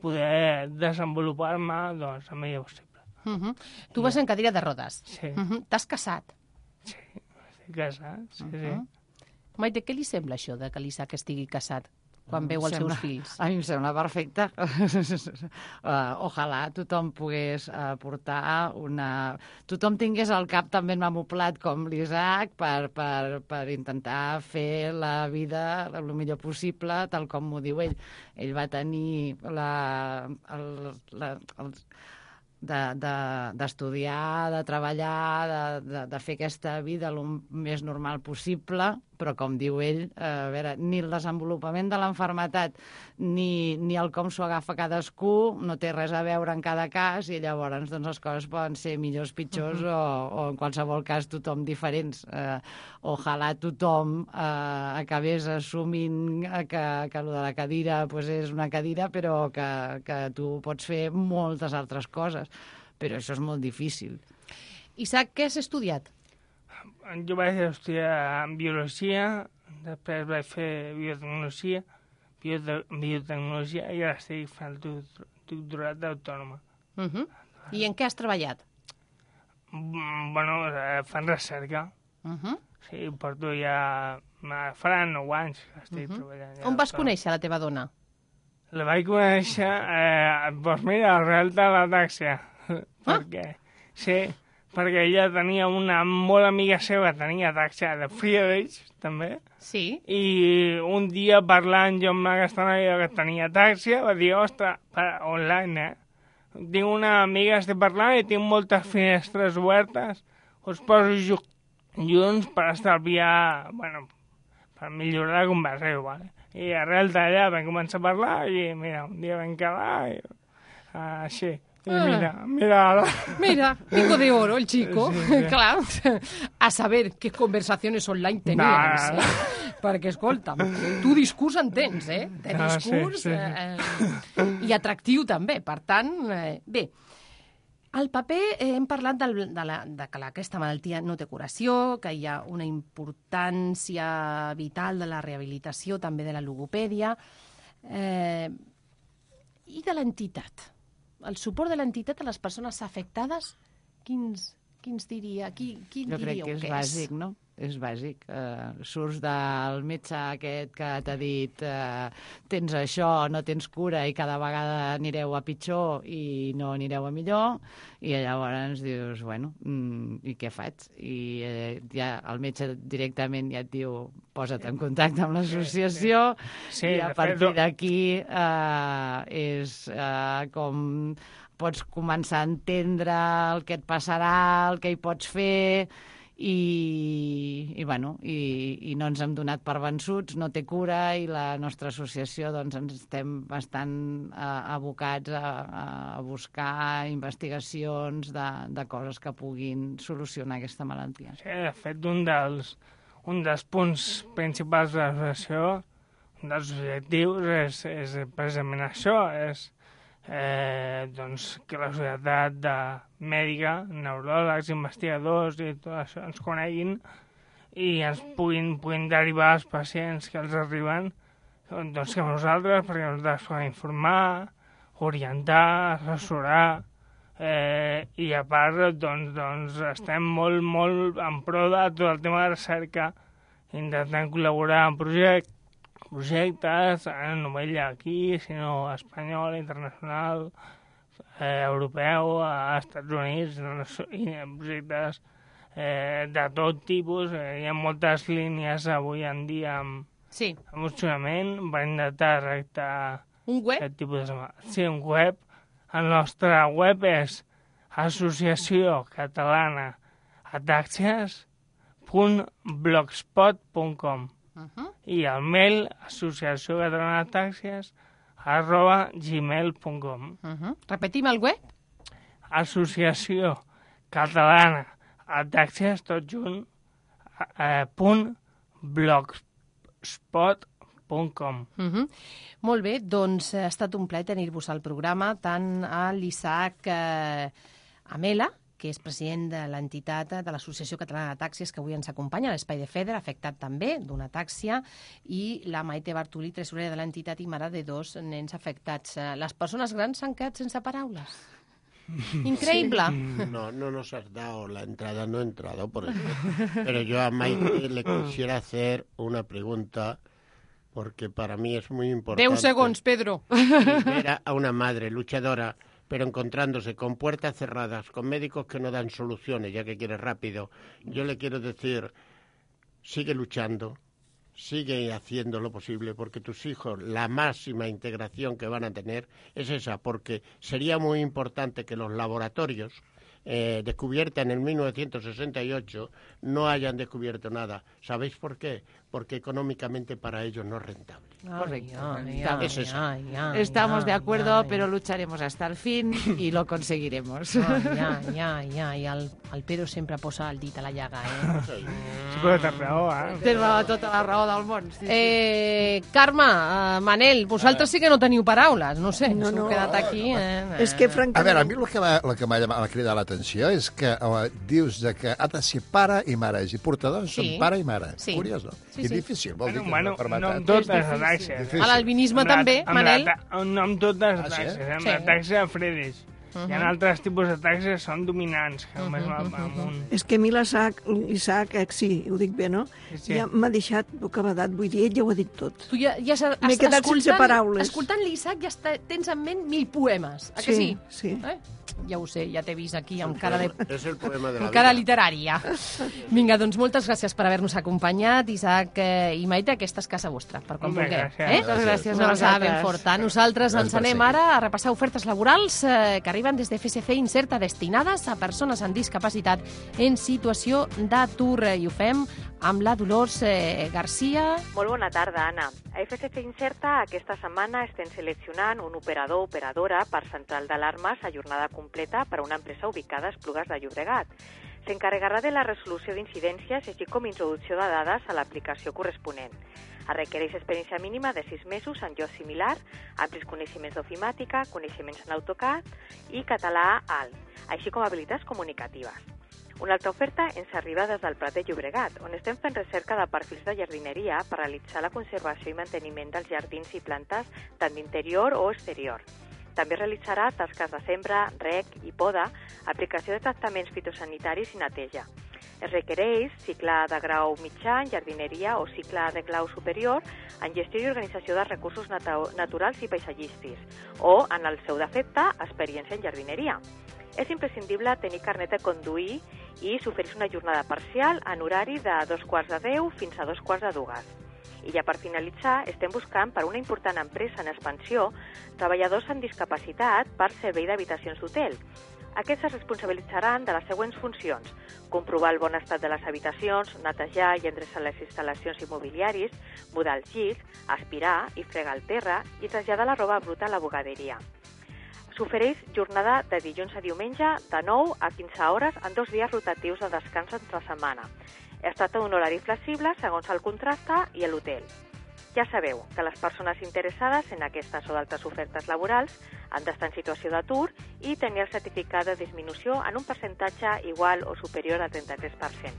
poder desenvolupar-me doncs, el millor possible. Mhm. Tu vas en cadira de rodes. Sí. Mhm. T'has casat. Estic casat, sí, sí. Mhm. Maite, què li sembla això de que l'Isaac estigui casat quan veu els Sembla- seus fills? A mi em sembla perfecte. uh, ojalà tothom pogués uh, portar una... Tothom tingués al cap també mamoplat com l'Isaac per, per, per intentar fer la vida el millor possible, tal com m'ho diu ell. Ell va tenir la, el, la, el, de- de- d'estudiar, de, de treballar, de, de, de fer aquesta vida el més normal possible, però com diu ell, eh, a veure, ni el desenvolupament de l'enfermetat ni, ni el com s'ho agafa cadascú no té res a veure en cada cas i llavors doncs, les coses poden ser millors, pitjors Mhm. o, o en qualsevol cas tothom diferents. Eh, ojalà tothom eh, acabés assumint que, que el de la cadira pues, és una cadira però que, que tu pots fer moltes altres coses. Però això és molt difícil. Isaac, què has estudiat? Jo vaig estudiar biologia, després vaig fer biotecnologia, biote biotecnologia i ara estic fent doctorat d'autònoma. Uh -huh. I en què has treballat? Mm, Bueno, eh, fan recerca. Uh -huh. Sí, porto ja... ma- Faran 9 anys que estic Mhm. treballant. Ja, On vas conèixer la teva dona? La vaig conèixer, eh, doncs mira, arrel de la taxia. perquè, sí, perquè ella tenia una molt amiga seva, tenia taxia de Friedrich, també. Sí. I un dia parlant jo amb aquesta noia que tenia taxia, va dir, ostres, per, online, eh? Tinc una amiga, estic parlant i tinc moltes finestres obertes, us poso ju junts per estalviar, bueno, per millorar la conversa, vale? I arrel d'allà vam començar a parlar i mira, un dia vam quedar i uh, així. I Ah. mira, mira ara. Mira, pico de oro el chico. Sí, sí. Claro. A saber qué conversaciones online tenías. No, no. Eh? Perquè, escolta, tu discurs en tens, eh? De Ah, sí, discurs sí. eh, eh, i atractiu també. Per tant, eh, bé, al paper eh, hem parlat del, de, la, de que aquesta malaltia no té curació, que hi ha una importància vital de la rehabilitació, també de la logopèdia, eh, i de l'entitat. El suport de l'entitat a les persones afectades, quins, quins diria, qui, quin Jo crec diríeu que és que bàsic, no? És bàsic. Uh, surts del metge aquest que t'ha dit uh, tens això, no tens cura i cada vegada anireu a pitjor i no anireu a millor i llavors dius, bueno, mm, i què faig? I eh, ja el metge directament ja et diu posa't en contacte amb l'associació Sí, i a de fet, partir d'aquí uh, és uh, com pots començar a entendre el que et passarà, el que hi pots fer, i, i, bueno, i, i no ens hem donat per vençuts, no té cura i la nostra associació doncs, ens estem bastant eh, abocats a, a buscar investigacions de, de coses que puguin solucionar aquesta malaltia. Sí, de fet, un dels, un dels punts principals de l'associació, un dels objectius és, és precisament això, és eh, doncs, que la societat de mèdica, neuròlegs, investigadors i tot això ens coneguin i ens puguin, puguin derivar els pacients que els arriben doncs, que nosaltres, perquè nosaltres podem informar, orientar, assessorar, eh, i a part doncs, doncs, estem molt, molt en pro de tot el tema de recerca, intentant col·laborar en project, projectes, eh, no només aquí, sinó espanyol, internacional, eh, europeu, a Estats Units, projectes eh, de tot tipus. Eh, hi ha moltes línies avui en dia amb, sí. amb funcionament per intentar tractar un web? aquest tipus de... Sí, un web. El nostre web és Associació Catalana Atàxies.blogspot.com Uh -huh. i el mail associació catalana tàxies arroba gmail.com Uh -huh. Repetim el web? associació catalana a taxis, tot junt, eh, punt blogspot.com. Uh -huh. Molt bé, doncs ha estat un plaer tenir-vos al programa, tant a l'Isaac eh, Amela, que és president de l'entitat de l'Associació Catalana de Tàxis, que avui ens acompanya, l'Espai de Feder, afectat també d'una tàxia, i la Maite Bartolí, tresorera de l'entitat i mare de dos nens afectats. Eh, Les persones grans s'han quedat sense paraules. Increïble. No, no nos has dado la entrada, no he entrado por eso. Pero yo a Maite le quisiera hacer una pregunta porque para mí es muy importante. 10 segons, Pedro. ver a- a una madre luchadora, pero encontrándose con puertas cerradas, con médicos que no dan soluciones, ya que quiere rápido. Yo le quiero decir, sigue luchando, sigue haciendo lo posible, porque tus hijos, la máxima integración que van a tener es esa, porque sería muy importante que los laboratorios eh, descubierta en el 1968 no hayan descubierto nada. ¿Sabéis por qué? Porque económicamente para ellos no es rentable. Correcto. ay, Estamos, Es eso. ay, ay, estamos ay, de acuerdo, ay. pero lucharemos hasta el fin y lo conseguiremos. Ai, el, Pedro sempre posa el dit a la llaga, eh? Sí, però tens raó, eh? Tens raó, tota la raó del món. Sí, sí. Eh, Carme, uh, Manel, vosaltres sí que no teniu paraules, no sé, no, no. no. quedat aquí. Eh? És que, A francament... veure, a mi el que m'ha el que m'ha llamat- m'ha cridat l'atenció és que home, dius de que ha de ser pare i mare, i portadors Sí. són pare i mare. Sí. Curiós, no? Sí, I sí. difícil, vol dir que bueno, no permetat. no amb totes les taxes. Difícil. A l'albinisme Amb la- també, amb Manel? No amb totes les Ah, taxes, amb Sí. la taxa de Friedrich. Hi ha altres tipus de taxes que són dominants, que només va amunt. És que a mi l'Isaac, Isaac, eh, sí, ho dic bé, no? Sí, sí. Ja m'ha deixat bocabadat, vull dir, ell ja ho ha dit tot. Tu ja, ja s'ha- M'he quedat sense paraules. Escoltant l'Isaac ja està, tens en ment mil poemes, a que sí? sí. Eh? Ja ho sé, ja t'he vist aquí amb cara de... És el poema de la amb cara vida. literària. Vinga, doncs moltes gràcies per haver-nos acompanyat, Isaac eh, i Maite, aquesta és casa vostra, per quan vulgueu. gràcies. Eh? Moltes gràcies a Una abraçada vosaltres. ben forta. Nosaltres Gràcies ens anem ara a repassar ofertes laborals eh, que arriben des de FSC Incerta destinades a persones amb discapacitat en situació d'atur. I ho fem amb la Dolors eh, Garcia. Molt bona tarda, Anna. A FCC Incerta aquesta setmana estem seleccionant un operador o operadora per central d'alarmes a jornada completa per a una empresa ubicada a Esplugues de Llobregat. S'encarregarà de la resolució d'incidències així com introducció de dades a l'aplicació corresponent. Es requereix experiència mínima de 6 mesos en lloc similar, amplis coneixements d'ofimàtica, coneixements en AutoCAD i català alt, així com habilitats comunicatives. Una altra oferta ens arriba des del Prat de Llobregat, on estem fent recerca de perfils de jardineria per realitzar la conservació i manteniment dels jardins i plantes tant d'interior o exterior. També realitzarà tasques de sembra, rec i poda, aplicació de tractaments fitosanitaris i neteja. Es requereix cicle de grau mitjà en jardineria o cicle de grau superior en gestió i organització de recursos natu naturals i paisatgístics o, en el seu defecte, experiència en jardineria. És imprescindible tenir carnet de conduir i s'ofereix una jornada parcial en horari de dos quarts de deu fins a dos quarts de dues. I ja per finalitzar, estem buscant per una important empresa en expansió treballadors amb discapacitat per servei d'habitacions d'hotel. Aquests es responsabilitzaran de les següents funcions. Comprovar el bon estat de les habitacions, netejar i endreçar les instal·lacions immobiliaris, mudar els llits, aspirar i fregar el terra i traslladar la roba bruta a la bugaderia. S'ofereix jornada de dilluns a diumenge de 9 a 15 hores en dos dies rotatius de descans entre setmana. Es tracta d'un horari flexible segons el contracte i l'hotel. Ja sabeu que les persones interessades en aquestes o d'altres ofertes laborals han d'estar en situació d'atur i tenir el certificat de disminució en un percentatge igual o superior al 33%.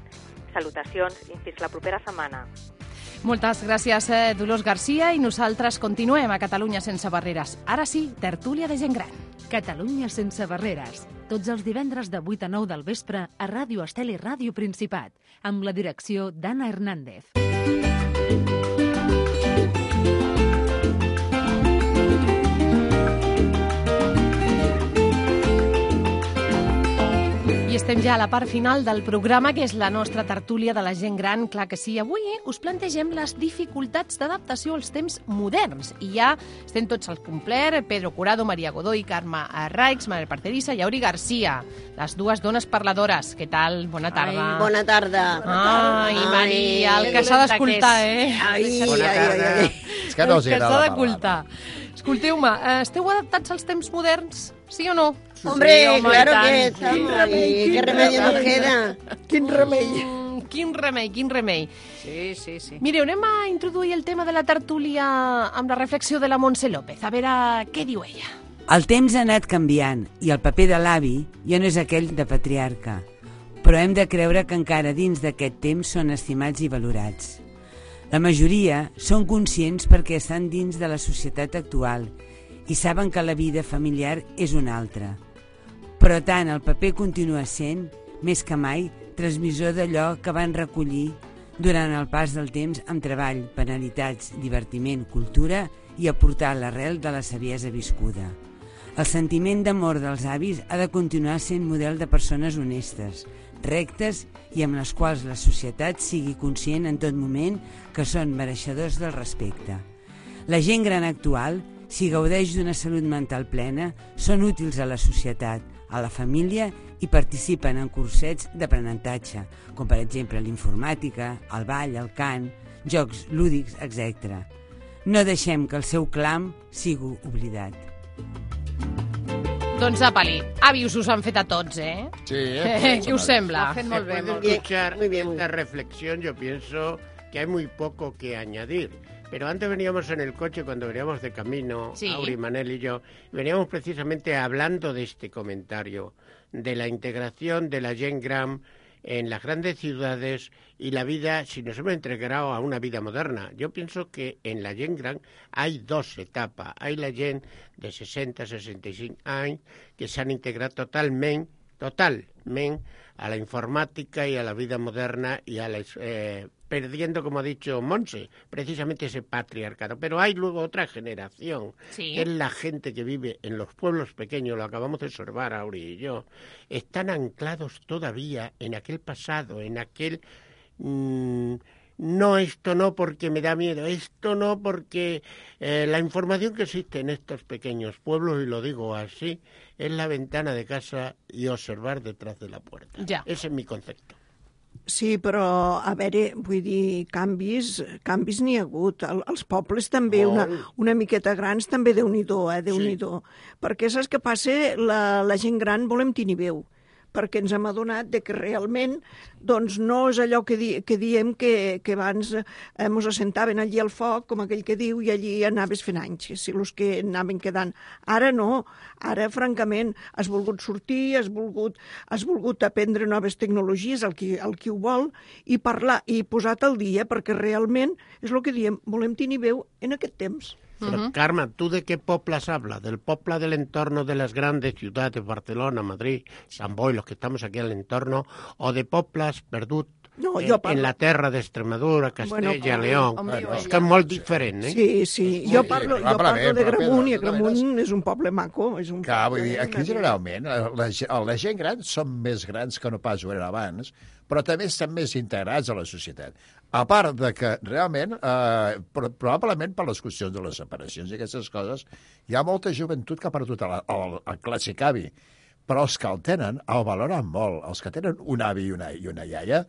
Salutacions i fins la propera setmana. Moltes gràcies, eh, Dolors Garcia, i nosaltres continuem a Catalunya sense barreres. Ara sí, tertúlia de gent gran. Catalunya sense barreres. Tots els divendres de 8 a 9 del vespre a Ràdio Estel i Ràdio Principat, amb la direcció d'Anna Hernández. I estem ja a la part final del programa, que és la nostra tertúlia de la gent gran, clar que sí. Avui eh, us plantegem les dificultats d'adaptació als temps moderns. I ja estem tots al complet, Pedro Curado, Maria Godoy, Carme Arraix, Manuel Parcerissa i Auri Garcia, les dues dones parladores. Què tal? Bona tarda. Ai, bona tarda. Ai, Maria, el que s'ha d'escoltar, eh? Ai, Bona ai, tarda. ai, ai. És que no que agrada. Escolteu-me, eh, esteu adaptats als temps moderns? Sí o no? Hombre, home, claro que estamos. Ay, qué remedio nos queda. Quin remei. Mm, quin remei, quin remei. Sí, sí, sí. Mireu, anem a introduir el tema de la tertúlia amb la reflexió de la Montse López. A veure què diu ella. El temps ha anat canviant i el paper de l'avi ja no és aquell de patriarca, però hem de creure que encara dins d'aquest temps són estimats i valorats. La majoria són conscients perquè estan dins de la societat actual i saben que la vida familiar és una altra. Però tant el paper continua sent, més que mai, transmissor d'allò que van recollir durant el pas del temps amb treball, penalitats, divertiment, cultura i aportar l'arrel de la saviesa viscuda. El sentiment d'amor dels avis ha de continuar sent model de persones honestes, rectes i amb les quals la societat sigui conscient en tot moment que són mereixedors del respecte. La gent gran actual, si gaudeix d'una salut mental plena, són útils a la societat, a la família i participen en cursets d'aprenentatge, com per exemple l'informàtica, el ball, el cant, jocs lúdics, etc. No deixem que el seu clam sigui oblidat. Doncs apali, àvios us han fet a tots, eh? Sí, Eh, què us sembla? Después de escuchar esta reflexión, yo pienso que hay muy poco que añadir. Pero antes veníamos en el coche, cuando veníamos de camino, Sí. Auri, Manel y yo, veníamos precisamente hablando de este comentario, de la integración de la Gen Gram en las grandes ciudades y la vida, si nos hemos entregado a una vida moderna. Yo pienso que en la gent gran hay dos etapas. Hay la gent de 60, 65 años que se han integrado totalmente, totalmente a la informática y a la vida moderna y a la, eh, perdiendo, como ha dicho Monse, precisamente ese patriarcado. Pero hay luego otra generación, Sí. que es la gente que vive en los pueblos pequeños, lo acabamos de observar Auri y yo, están anclados todavía en aquel pasado, en aquel... mm, no, esto no porque me da miedo, esto no porque eh, la información que existe en estos pequeños pueblos, y lo digo así, es la ventana de casa y observar detrás de la puerta. Ja. Ese es mi concepto. Sí, però, a veure, vull dir, canvis, canvis n'hi ha hagut. El, els pobles també, una, una miqueta grans, també déu-n'hi-do, eh, déu nhi sí. Perquè saps què passa? La, la gent gran volem tenir veu perquè ens hem adonat de que realment doncs no és allò que, di, que diem que, que abans eh, mos assentaven allí al foc, com aquell que diu, i allí anaves fent anys, si els que anaven quedant. Ara no, ara francament has volgut sortir, has volgut, has volgut aprendre noves tecnologies, el qui, el qui ho vol, i parlar, i posat al dia, perquè realment és el que diem, volem tenir veu en aquest temps. Pero, Carmen, ¿tú de qué poplas hablas? ¿Del popla del entorno de las grandes ciudades, Barcelona, Madrid, San Boi, los que estamos aquí al entorno, o de poplas perdut No, en, jo parlo- en la terra d'Extremadura, Castella, Bueno, León? home, és que és molt diferent, eh? Sí, sí, jo parlo, jo parlo bé, de Gramunt, i Gramunt és un poble maco. És un Clar, vull dir, aquí generalment eh, la, la gent gran són més grans que no pas ho eren abans, però també estan més integrats a la societat. A part de que realment, eh, pro- probablement per les qüestions de les separacions i aquestes coses, hi ha molta joventut que ha perdut el, el, el clàssic avi, però els que el tenen el valoren molt. Els que tenen un avi i una, i una iaia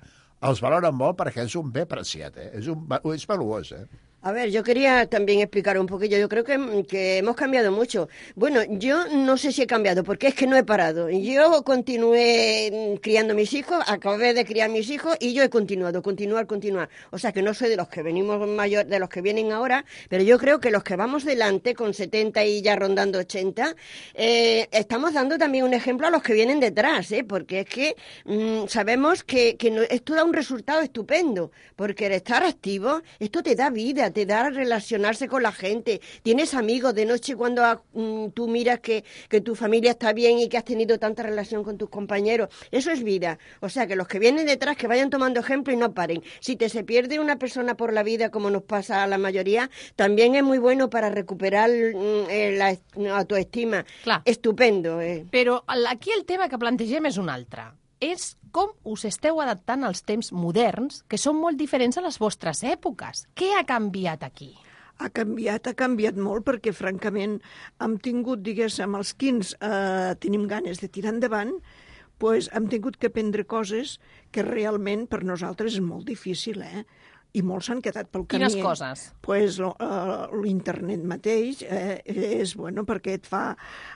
els valoren molt perquè és un bé preciat, eh? és, un, és valuós. Eh? A ver, yo quería también explicar un poquillo. Yo creo que, que hemos cambiado mucho. Bueno, yo no sé si he cambiado, porque es que no he parado. Yo continué mm, criando mis hijos, acabé de criar mis hijos y yo he continuado, continuar, continuar. O sea que no soy de los que venimos mayor, de los que vienen ahora, pero yo creo que los que vamos delante con 70 y ya rondando 80, eh, estamos dando también un ejemplo a los que vienen detrás, ¿eh? porque es que mm, sabemos que, que no- esto da un resultado estupendo, porque el estar activo, esto te da vida, te da relacionarse con la gente, tienes amigos de noche cuando ah, mm, tú miras que, que tu familia está bien y que has tenido tanta relación con tus compañeros, eso es vida. O sea que los que vienen detrás que vayan tomando ejemplo y no paren. Si te se pierde una persona por la vida, como nos pasa a la mayoría, también es muy bueno para recuperar mm, eh, la est- autoestima. Clar. Estupendo. Eh. Però aquí el tema que plantegem és un altre. És com us esteu adaptant als temps moderns, que són molt diferents a les vostres èpoques. Què ha canviat aquí? Ha canviat, ha canviat molt, perquè francament hem tingut, diguéssim, els quins eh, tenim ganes de tirar endavant, pues, hem tingut que aprendre coses que realment per nosaltres és molt difícil, eh? I molts s'han quedat pel camí. Quines coses? Pues, eh, l'internet mateix eh, és bueno perquè et fa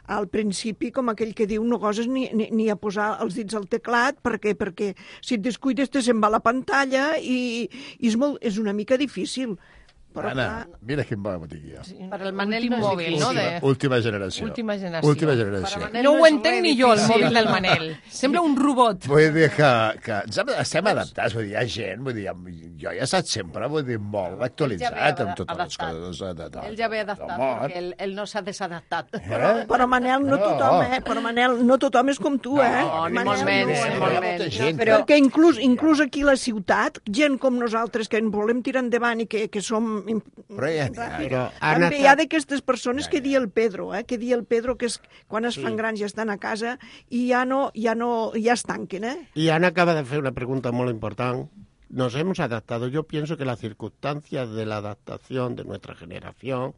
al principi com aquell que diu no goses ni, ni, ni a posar els dits al teclat perquè perquè si et descuides te se'n va la pantalla i, i és, molt, és una mica difícil. Però, Anna, mira quin bon botiquia. Per el Manel Últim no és mòbil, no? De... Última generació. Última generació. Última generació. Manel No no ho entenc ni jo, el mòbil del Manel. Sembla un robot. Vull dir que, que ens estem adaptats, vull dir, hi ha gent, vull dir, jo he estat sempre, vull dir, molt actualitzat amb totes les coses. De, de, de, Ell ja ve adaptat, perquè ell, ell no s'ha desadaptat. però, però Manel, no No. tothom, eh? Però Manel, no tothom és com tu, eh? No, ni Manel, molt menys, no, eh? molt menys. gent Però... que- Perquè inclús, inclús aquí a la ciutat, gent com nosaltres que en volem tirar endavant i que, que som... Però ja n'hi ha. Però, Anna, També hi ha d'aquestes persones que dia el Pedro, eh? que dia el Pedro, que és quan es fan grans ja estan a casa i ja no, ja no, ja es tanquen, eh? Y Ana acaba de hacer una pregunta muy importante. Nos hemos adaptado. Yo pienso que las circunstancias de la adaptación de nuestra generación,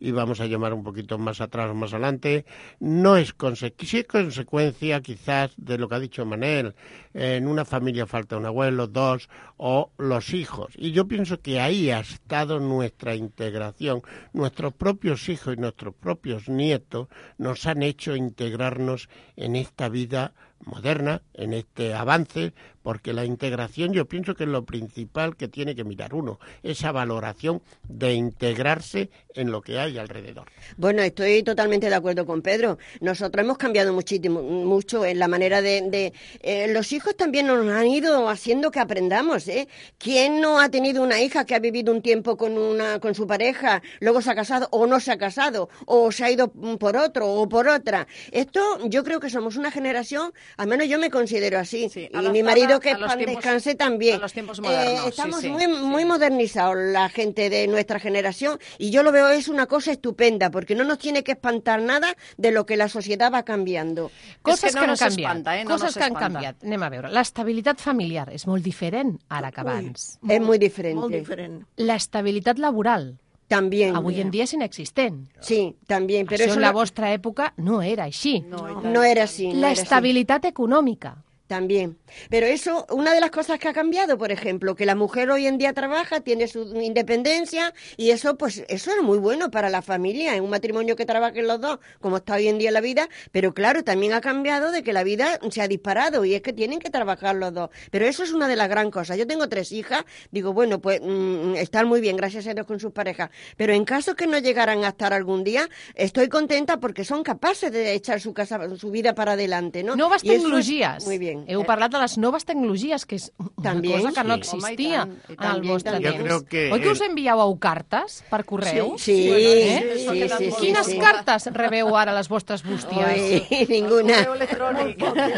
y vamos a llamar un poquito más atrás o más adelante, no es, conse sí es consecuencia quizás de lo que ha dicho Manel. En una familia falta un abuelo, dos, o los hijos. Y yo pienso que ahí ha estado nuestra integración. Nuestros propios hijos y nuestros propios nietos nos han hecho integrarnos en esta vida moderna, en este avance, porque la integración yo pienso que es lo principal que tiene que mirar uno, esa valoración de integrarse en lo que hay alrededor. Bueno, estoy totalmente de acuerdo con Pedro. Nosotros hemos cambiado muchísimo, mucho en la manera de... de- eh, los hijos también nos han ido haciendo que aprendamos, ¿eh? ¿Quién no ha tenido una hija que ha vivido un tiempo con, una, con su pareja, luego se ha casado o no se ha casado, o se ha ido por otro o por otra? Esto yo creo que somos una generación, al menos yo me considero así, y mi adaptada marido que a los pan tiempos- descanse también. a los tiempos Eh, modernos, sí, estamos sí, muy, muy modernizados la gente de nuestra generación y yo lo veo es una cosa estupenda porque no nos tiene que espantar nada de lo que la sociedad va cambiando. Coses que no que, han nos canviat. espanta, eh? No Coses que han canviat. Anem a veure. L'estabilitat familiar és molt diferent ara que abans. Es muy diferente. Molt diferent. L'estabilitat laboral. También. Avui en dia és inexistent. Sí, también, pero Això eso en la no- vostra època no era així. No era así. no era así. L'estabilitat econòmica. También. Pero eso, una de las cosas que ha cambiado, por ejemplo, que la mujer hoy en día trabaja, tiene su independencia y eso, pues, eso es muy bueno para la familia, en un matrimonio que trabajen los dos, como está hoy en día la vida, pero claro, también ha cambiado de que la vida se ha disparado y es que tienen que trabajar los dos. Pero eso es una de las gran cosas. Yo tengo tres hijas, digo, bueno, pues mm, están muy bien, gracias a Dios con sus parejas, pero en caso que no llegaran a estar algún día, estoy contenta porque son capaces de echar su casa, su vida para adelante, ¿no? Y eso es. Muy bien. Heu parlat de les noves tecnologies, que és una També. cosa que no Sí. existia Home, i tant, i el i vostre tant. Jo temps. creo que Oi que el- us enviàveu cartes per correu? Sí, sí, Eh? sí, sí, sí, Quines sí. cartes rebeu ara les vostres bústies? Oi, ninguna.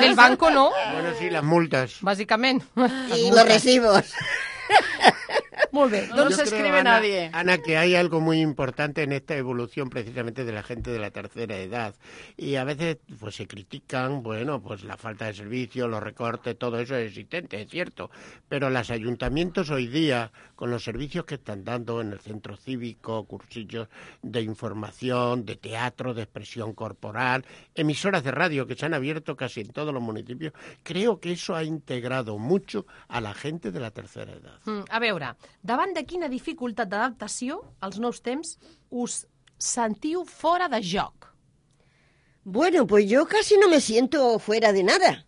Del banco no, Bueno, sí, las multas. bàsicament. Y los recibos. Molt bé. No nos Yo creo, escribe Ana, nadie. Ana, que hay algo muy importante en esta evolución precisamente de la gente de la tercera edad. Y a veces pues se critican, bueno, pues la falta de servicio, los recortes, todo eso es existente, es cierto. Pero los ayuntamientos hoy día, con los servicios que están dando en el centro cívico, cursillos de información, de teatro, de expresión corporal, emisoras de radio que se han abierto casi en todos los municipios, creo que eso ha integrado mucho a la gente de la tercera edad. Mm, A veure, davant de quina dificultat d'adaptació als nous temps us sentiu fora de joc? Bueno, pues yo casi no me siento fuera de nada.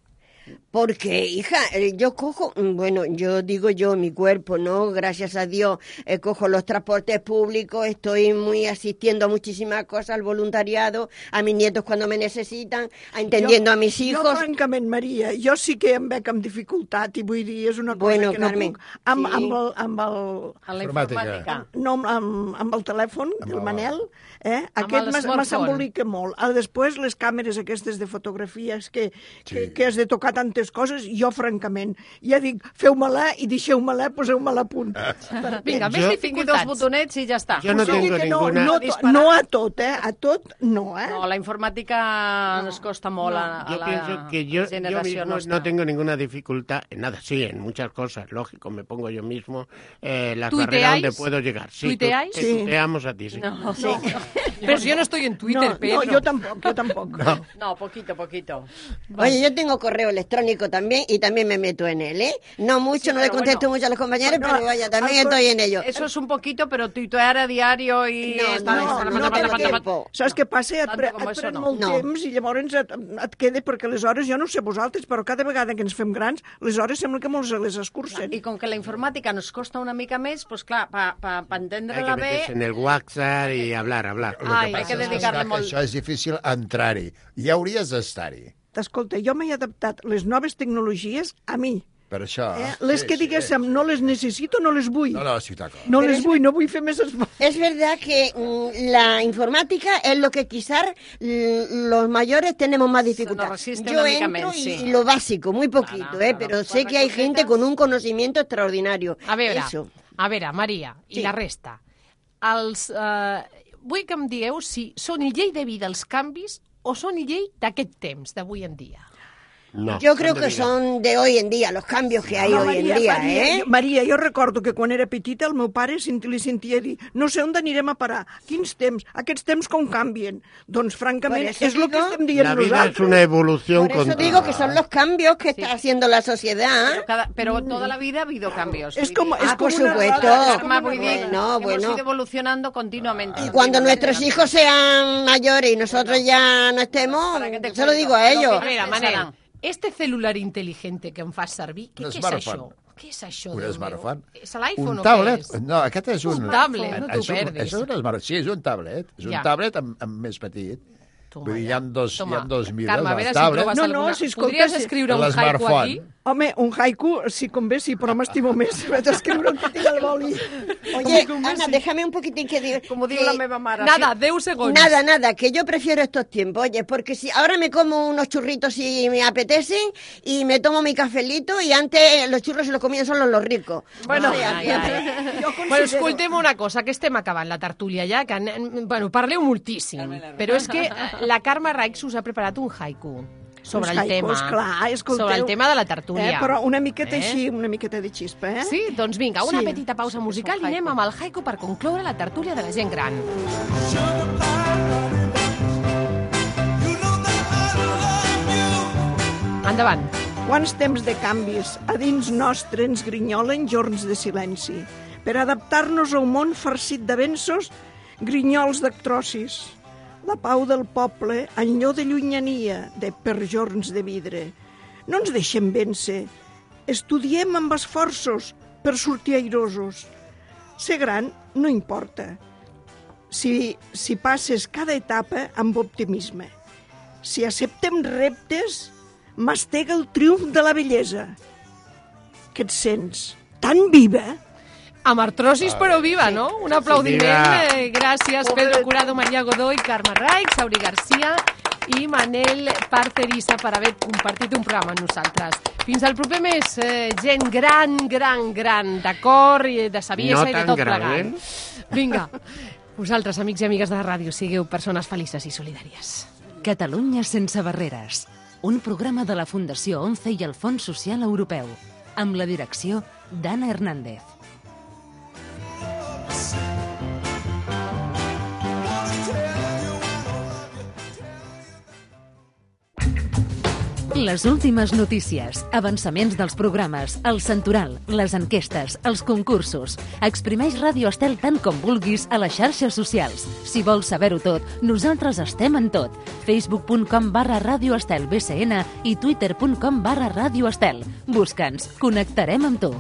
Porque, hija, eh, yo cojo, mm, bueno, yo digo yo, mi cuerpo, ¿no? Gracias a Dios, eh, cojo los transportes públicos, estoy muy asistiendo a muchísimas cosas, al voluntariado, a mis nietos cuando me necesitan, a entendiendo a mis Jo, hijos. francament, Maria, jo sí que em veig amb dificultat i vull dir, és una cosa Bueno, que no puc. Amb, sí. amb, el, amb, el, En la Informàtica. no, amb, amb el telèfon del el- Manel, eh? Amb aquest m'embolica molt. Ah, Després, les càmeres aquestes de fotografies que, que, que has de tocar tantes coses, jo, francament, ja dic, feu-me-la i deixeu-me-la, poseu-me-la a punt. Vinga, més Jo- Tingui dos dificultats. botonets i ja està. Yo no O sigui que no, ninguna... no, to- no a tot, eh? A tot, no, eh? No, la informàtica nos costa molt a, a Yo la pienso que yo, yo generació mismo nostra. no tengo ninguna dificultad en nada, sí, en muchas cosas, lógico, me pongo yo mismo eh, las ¿Tuiteáis? barreras donde puedo llegar. Sí, tu- ¿Tuiteáis? te Sí. tuteamos a ti, sí. No, Sí. Però si jo no estoy en Twitter, no, Pedro. no, jo tampoc, jo tampoc. No. no, poquito, poquito. Oye, yo tengo correo electrónico también y también me meto en él, ¿eh? No mucho, Sí, no le contesto bueno. mucho a los compañeros, No, pero vaya, también al- estoy en ello. Eso es un poquito, pero tuitear a diario y... No, estar- no, no estar- tengo estar- tiempo. Saps què passa? Et, pre, et pren no. molt No. temps i llavors et, et queda, perquè les hores, jo no sé vosaltres, però cada vegada que ens fem grans, les hores sembla que molts les escurcen. I com que la informàtica nos costa una mica més, pues clar, per pa, pa Hay entendre-la que bé... meterse en el WhatsApp y hablar, hablar. Ai, que que és dedicar-li molt- Això és difícil entrar-hi. I hauries d'estar-hi. Escolta, jo m'he adaptat les noves tecnologies a mi. Per això... Eh? Les sí, que sí. diguéssim no les necessito, no les vull. No, no, sí, d'acord. No Pero les es vull, no vull fer més esforç. Es verdad que mm, la informática es lo que quizás los mayores tenemos más dificultad. Yo entro y, sí. y lo básico, muy poquito, Claro, ¿eh? pero sé que hay gente con un conocimiento extraordinario. A veure, Eso. a veure, Maria i Sí. la resta. Els, eh, vull que em digueu si són llei de vida els canvis o són llei d'aquest temps, d'avui en dia. No, Yo creo que vida. son de hoy en día, los cambios que hay No, hoy en día, Maria, ¿eh? jo, Maria, jo recordo que quan era petita el meu pare li sentia dir no sé on anirem a parar, quins temps, aquests temps com canvien. Doncs, francament, és el que estem dient La vida nosaltres. es una evolución Por eso continua. digo que son los cambios que está haciendo la sociedad. Pero, cada, pero toda la vida ha habido cambios. Es como- es Ah, por supuesto. rueda, es Arma, como vull una dir, rueda. No, hemos bueno. ido evolucionando continuamente. Y cuando nuestros hijos sean mayores y nosotros ya no estemos, ¿Para qué te se lo digo a ellos. Mira, Manel, este celular intel·ligente que em fas servir, què, què és això? smartphone. Què és això, Un Déu meu? smartphone. És l'iPhone un o tablet. què és? No, aquest és un... Un tablet, no t'ho perdis. És un smart... Sí, és un tablet. És Ja. un tablet amb, amb més petit. Toma Vull dir, hi ha dos, hi Toma. ha dos mides Carme, a veure si tablets. trobes No, no, alguna... si escolta, Podries escriure un haiku Smartphone. aquí? Home, un haiku, si convé, sí, però m'estimo més. Vaig escriure un que tinc al boli. Oye, Ana, sí. déjame un poquitín que diga. Como que- la meva mare. Nada, 10 segons. Nada, nada, que yo prefiero estos tiempos, oye, porque si ahora me como unos churritos si me apetecen y me tomo mi cafelito y antes los churros se los comían solo los ricos. Bueno, O sea, ai, ai. bueno, escoltem una cosa, que estem acabant la tertúlia ja, que bueno, parleu moltíssim, però és que la Carme Raix us ha preparat un haiku sobre el tema. haicus, clar, escolteu. sobre el tema de la tertúlia. Eh, però una miqueta Eh? així, una miqueta de xispa, eh? Sí, doncs vinga, una Sí. petita pausa musical i anem amb el haiku per concloure la tertúlia de la gent gran. Endavant. Quants temps de canvis a dins nostre ens grinyolen jorns de silenci per adaptar-nos a un món farcit d'avenços, grinyols d'actrocis. La pau del poble, enllò de llunyania, de per jorns de vidre. No ens deixem vèncer. Estudiem amb esforços per sortir airosos. Ser gran no importa. Si, si passes cada etapa amb optimisme. Si acceptem reptes, mastega el triomf de la bellesa. Que et sents tan viva Amb artrosis però viva, no? Un aplaudiment. Eh, gràcies, Pedro Curado, Maria Godoy, Carme Raix, Sauri Garcia i Manel Parcerissa per haver compartit un programa amb nosaltres. Fins al proper mes, eh, gent gran, gran, gran, d'acord, i de saviesa No i de tan tot gran, plegat. eh? Vinga, vosaltres, amics i amigues de la ràdio, sigueu persones felices i solidàries. Catalunya sense barreres. Un programa de la Fundació ONCE i el Fons Social Europeu. Amb la direcció d'Anna Hernández. Les últimes notícies, avançaments dels programes, el santoral, les enquestes, els concursos. Exprimeix Ràdio Estel tant com vulguis a les xarxes socials. Si vols saber-ho tot, nosaltres estem en tot. facebook.com barra Ràdio Estel BCN i twitter.com barra Ràdio Estel. Busca'ns, connectarem amb tu.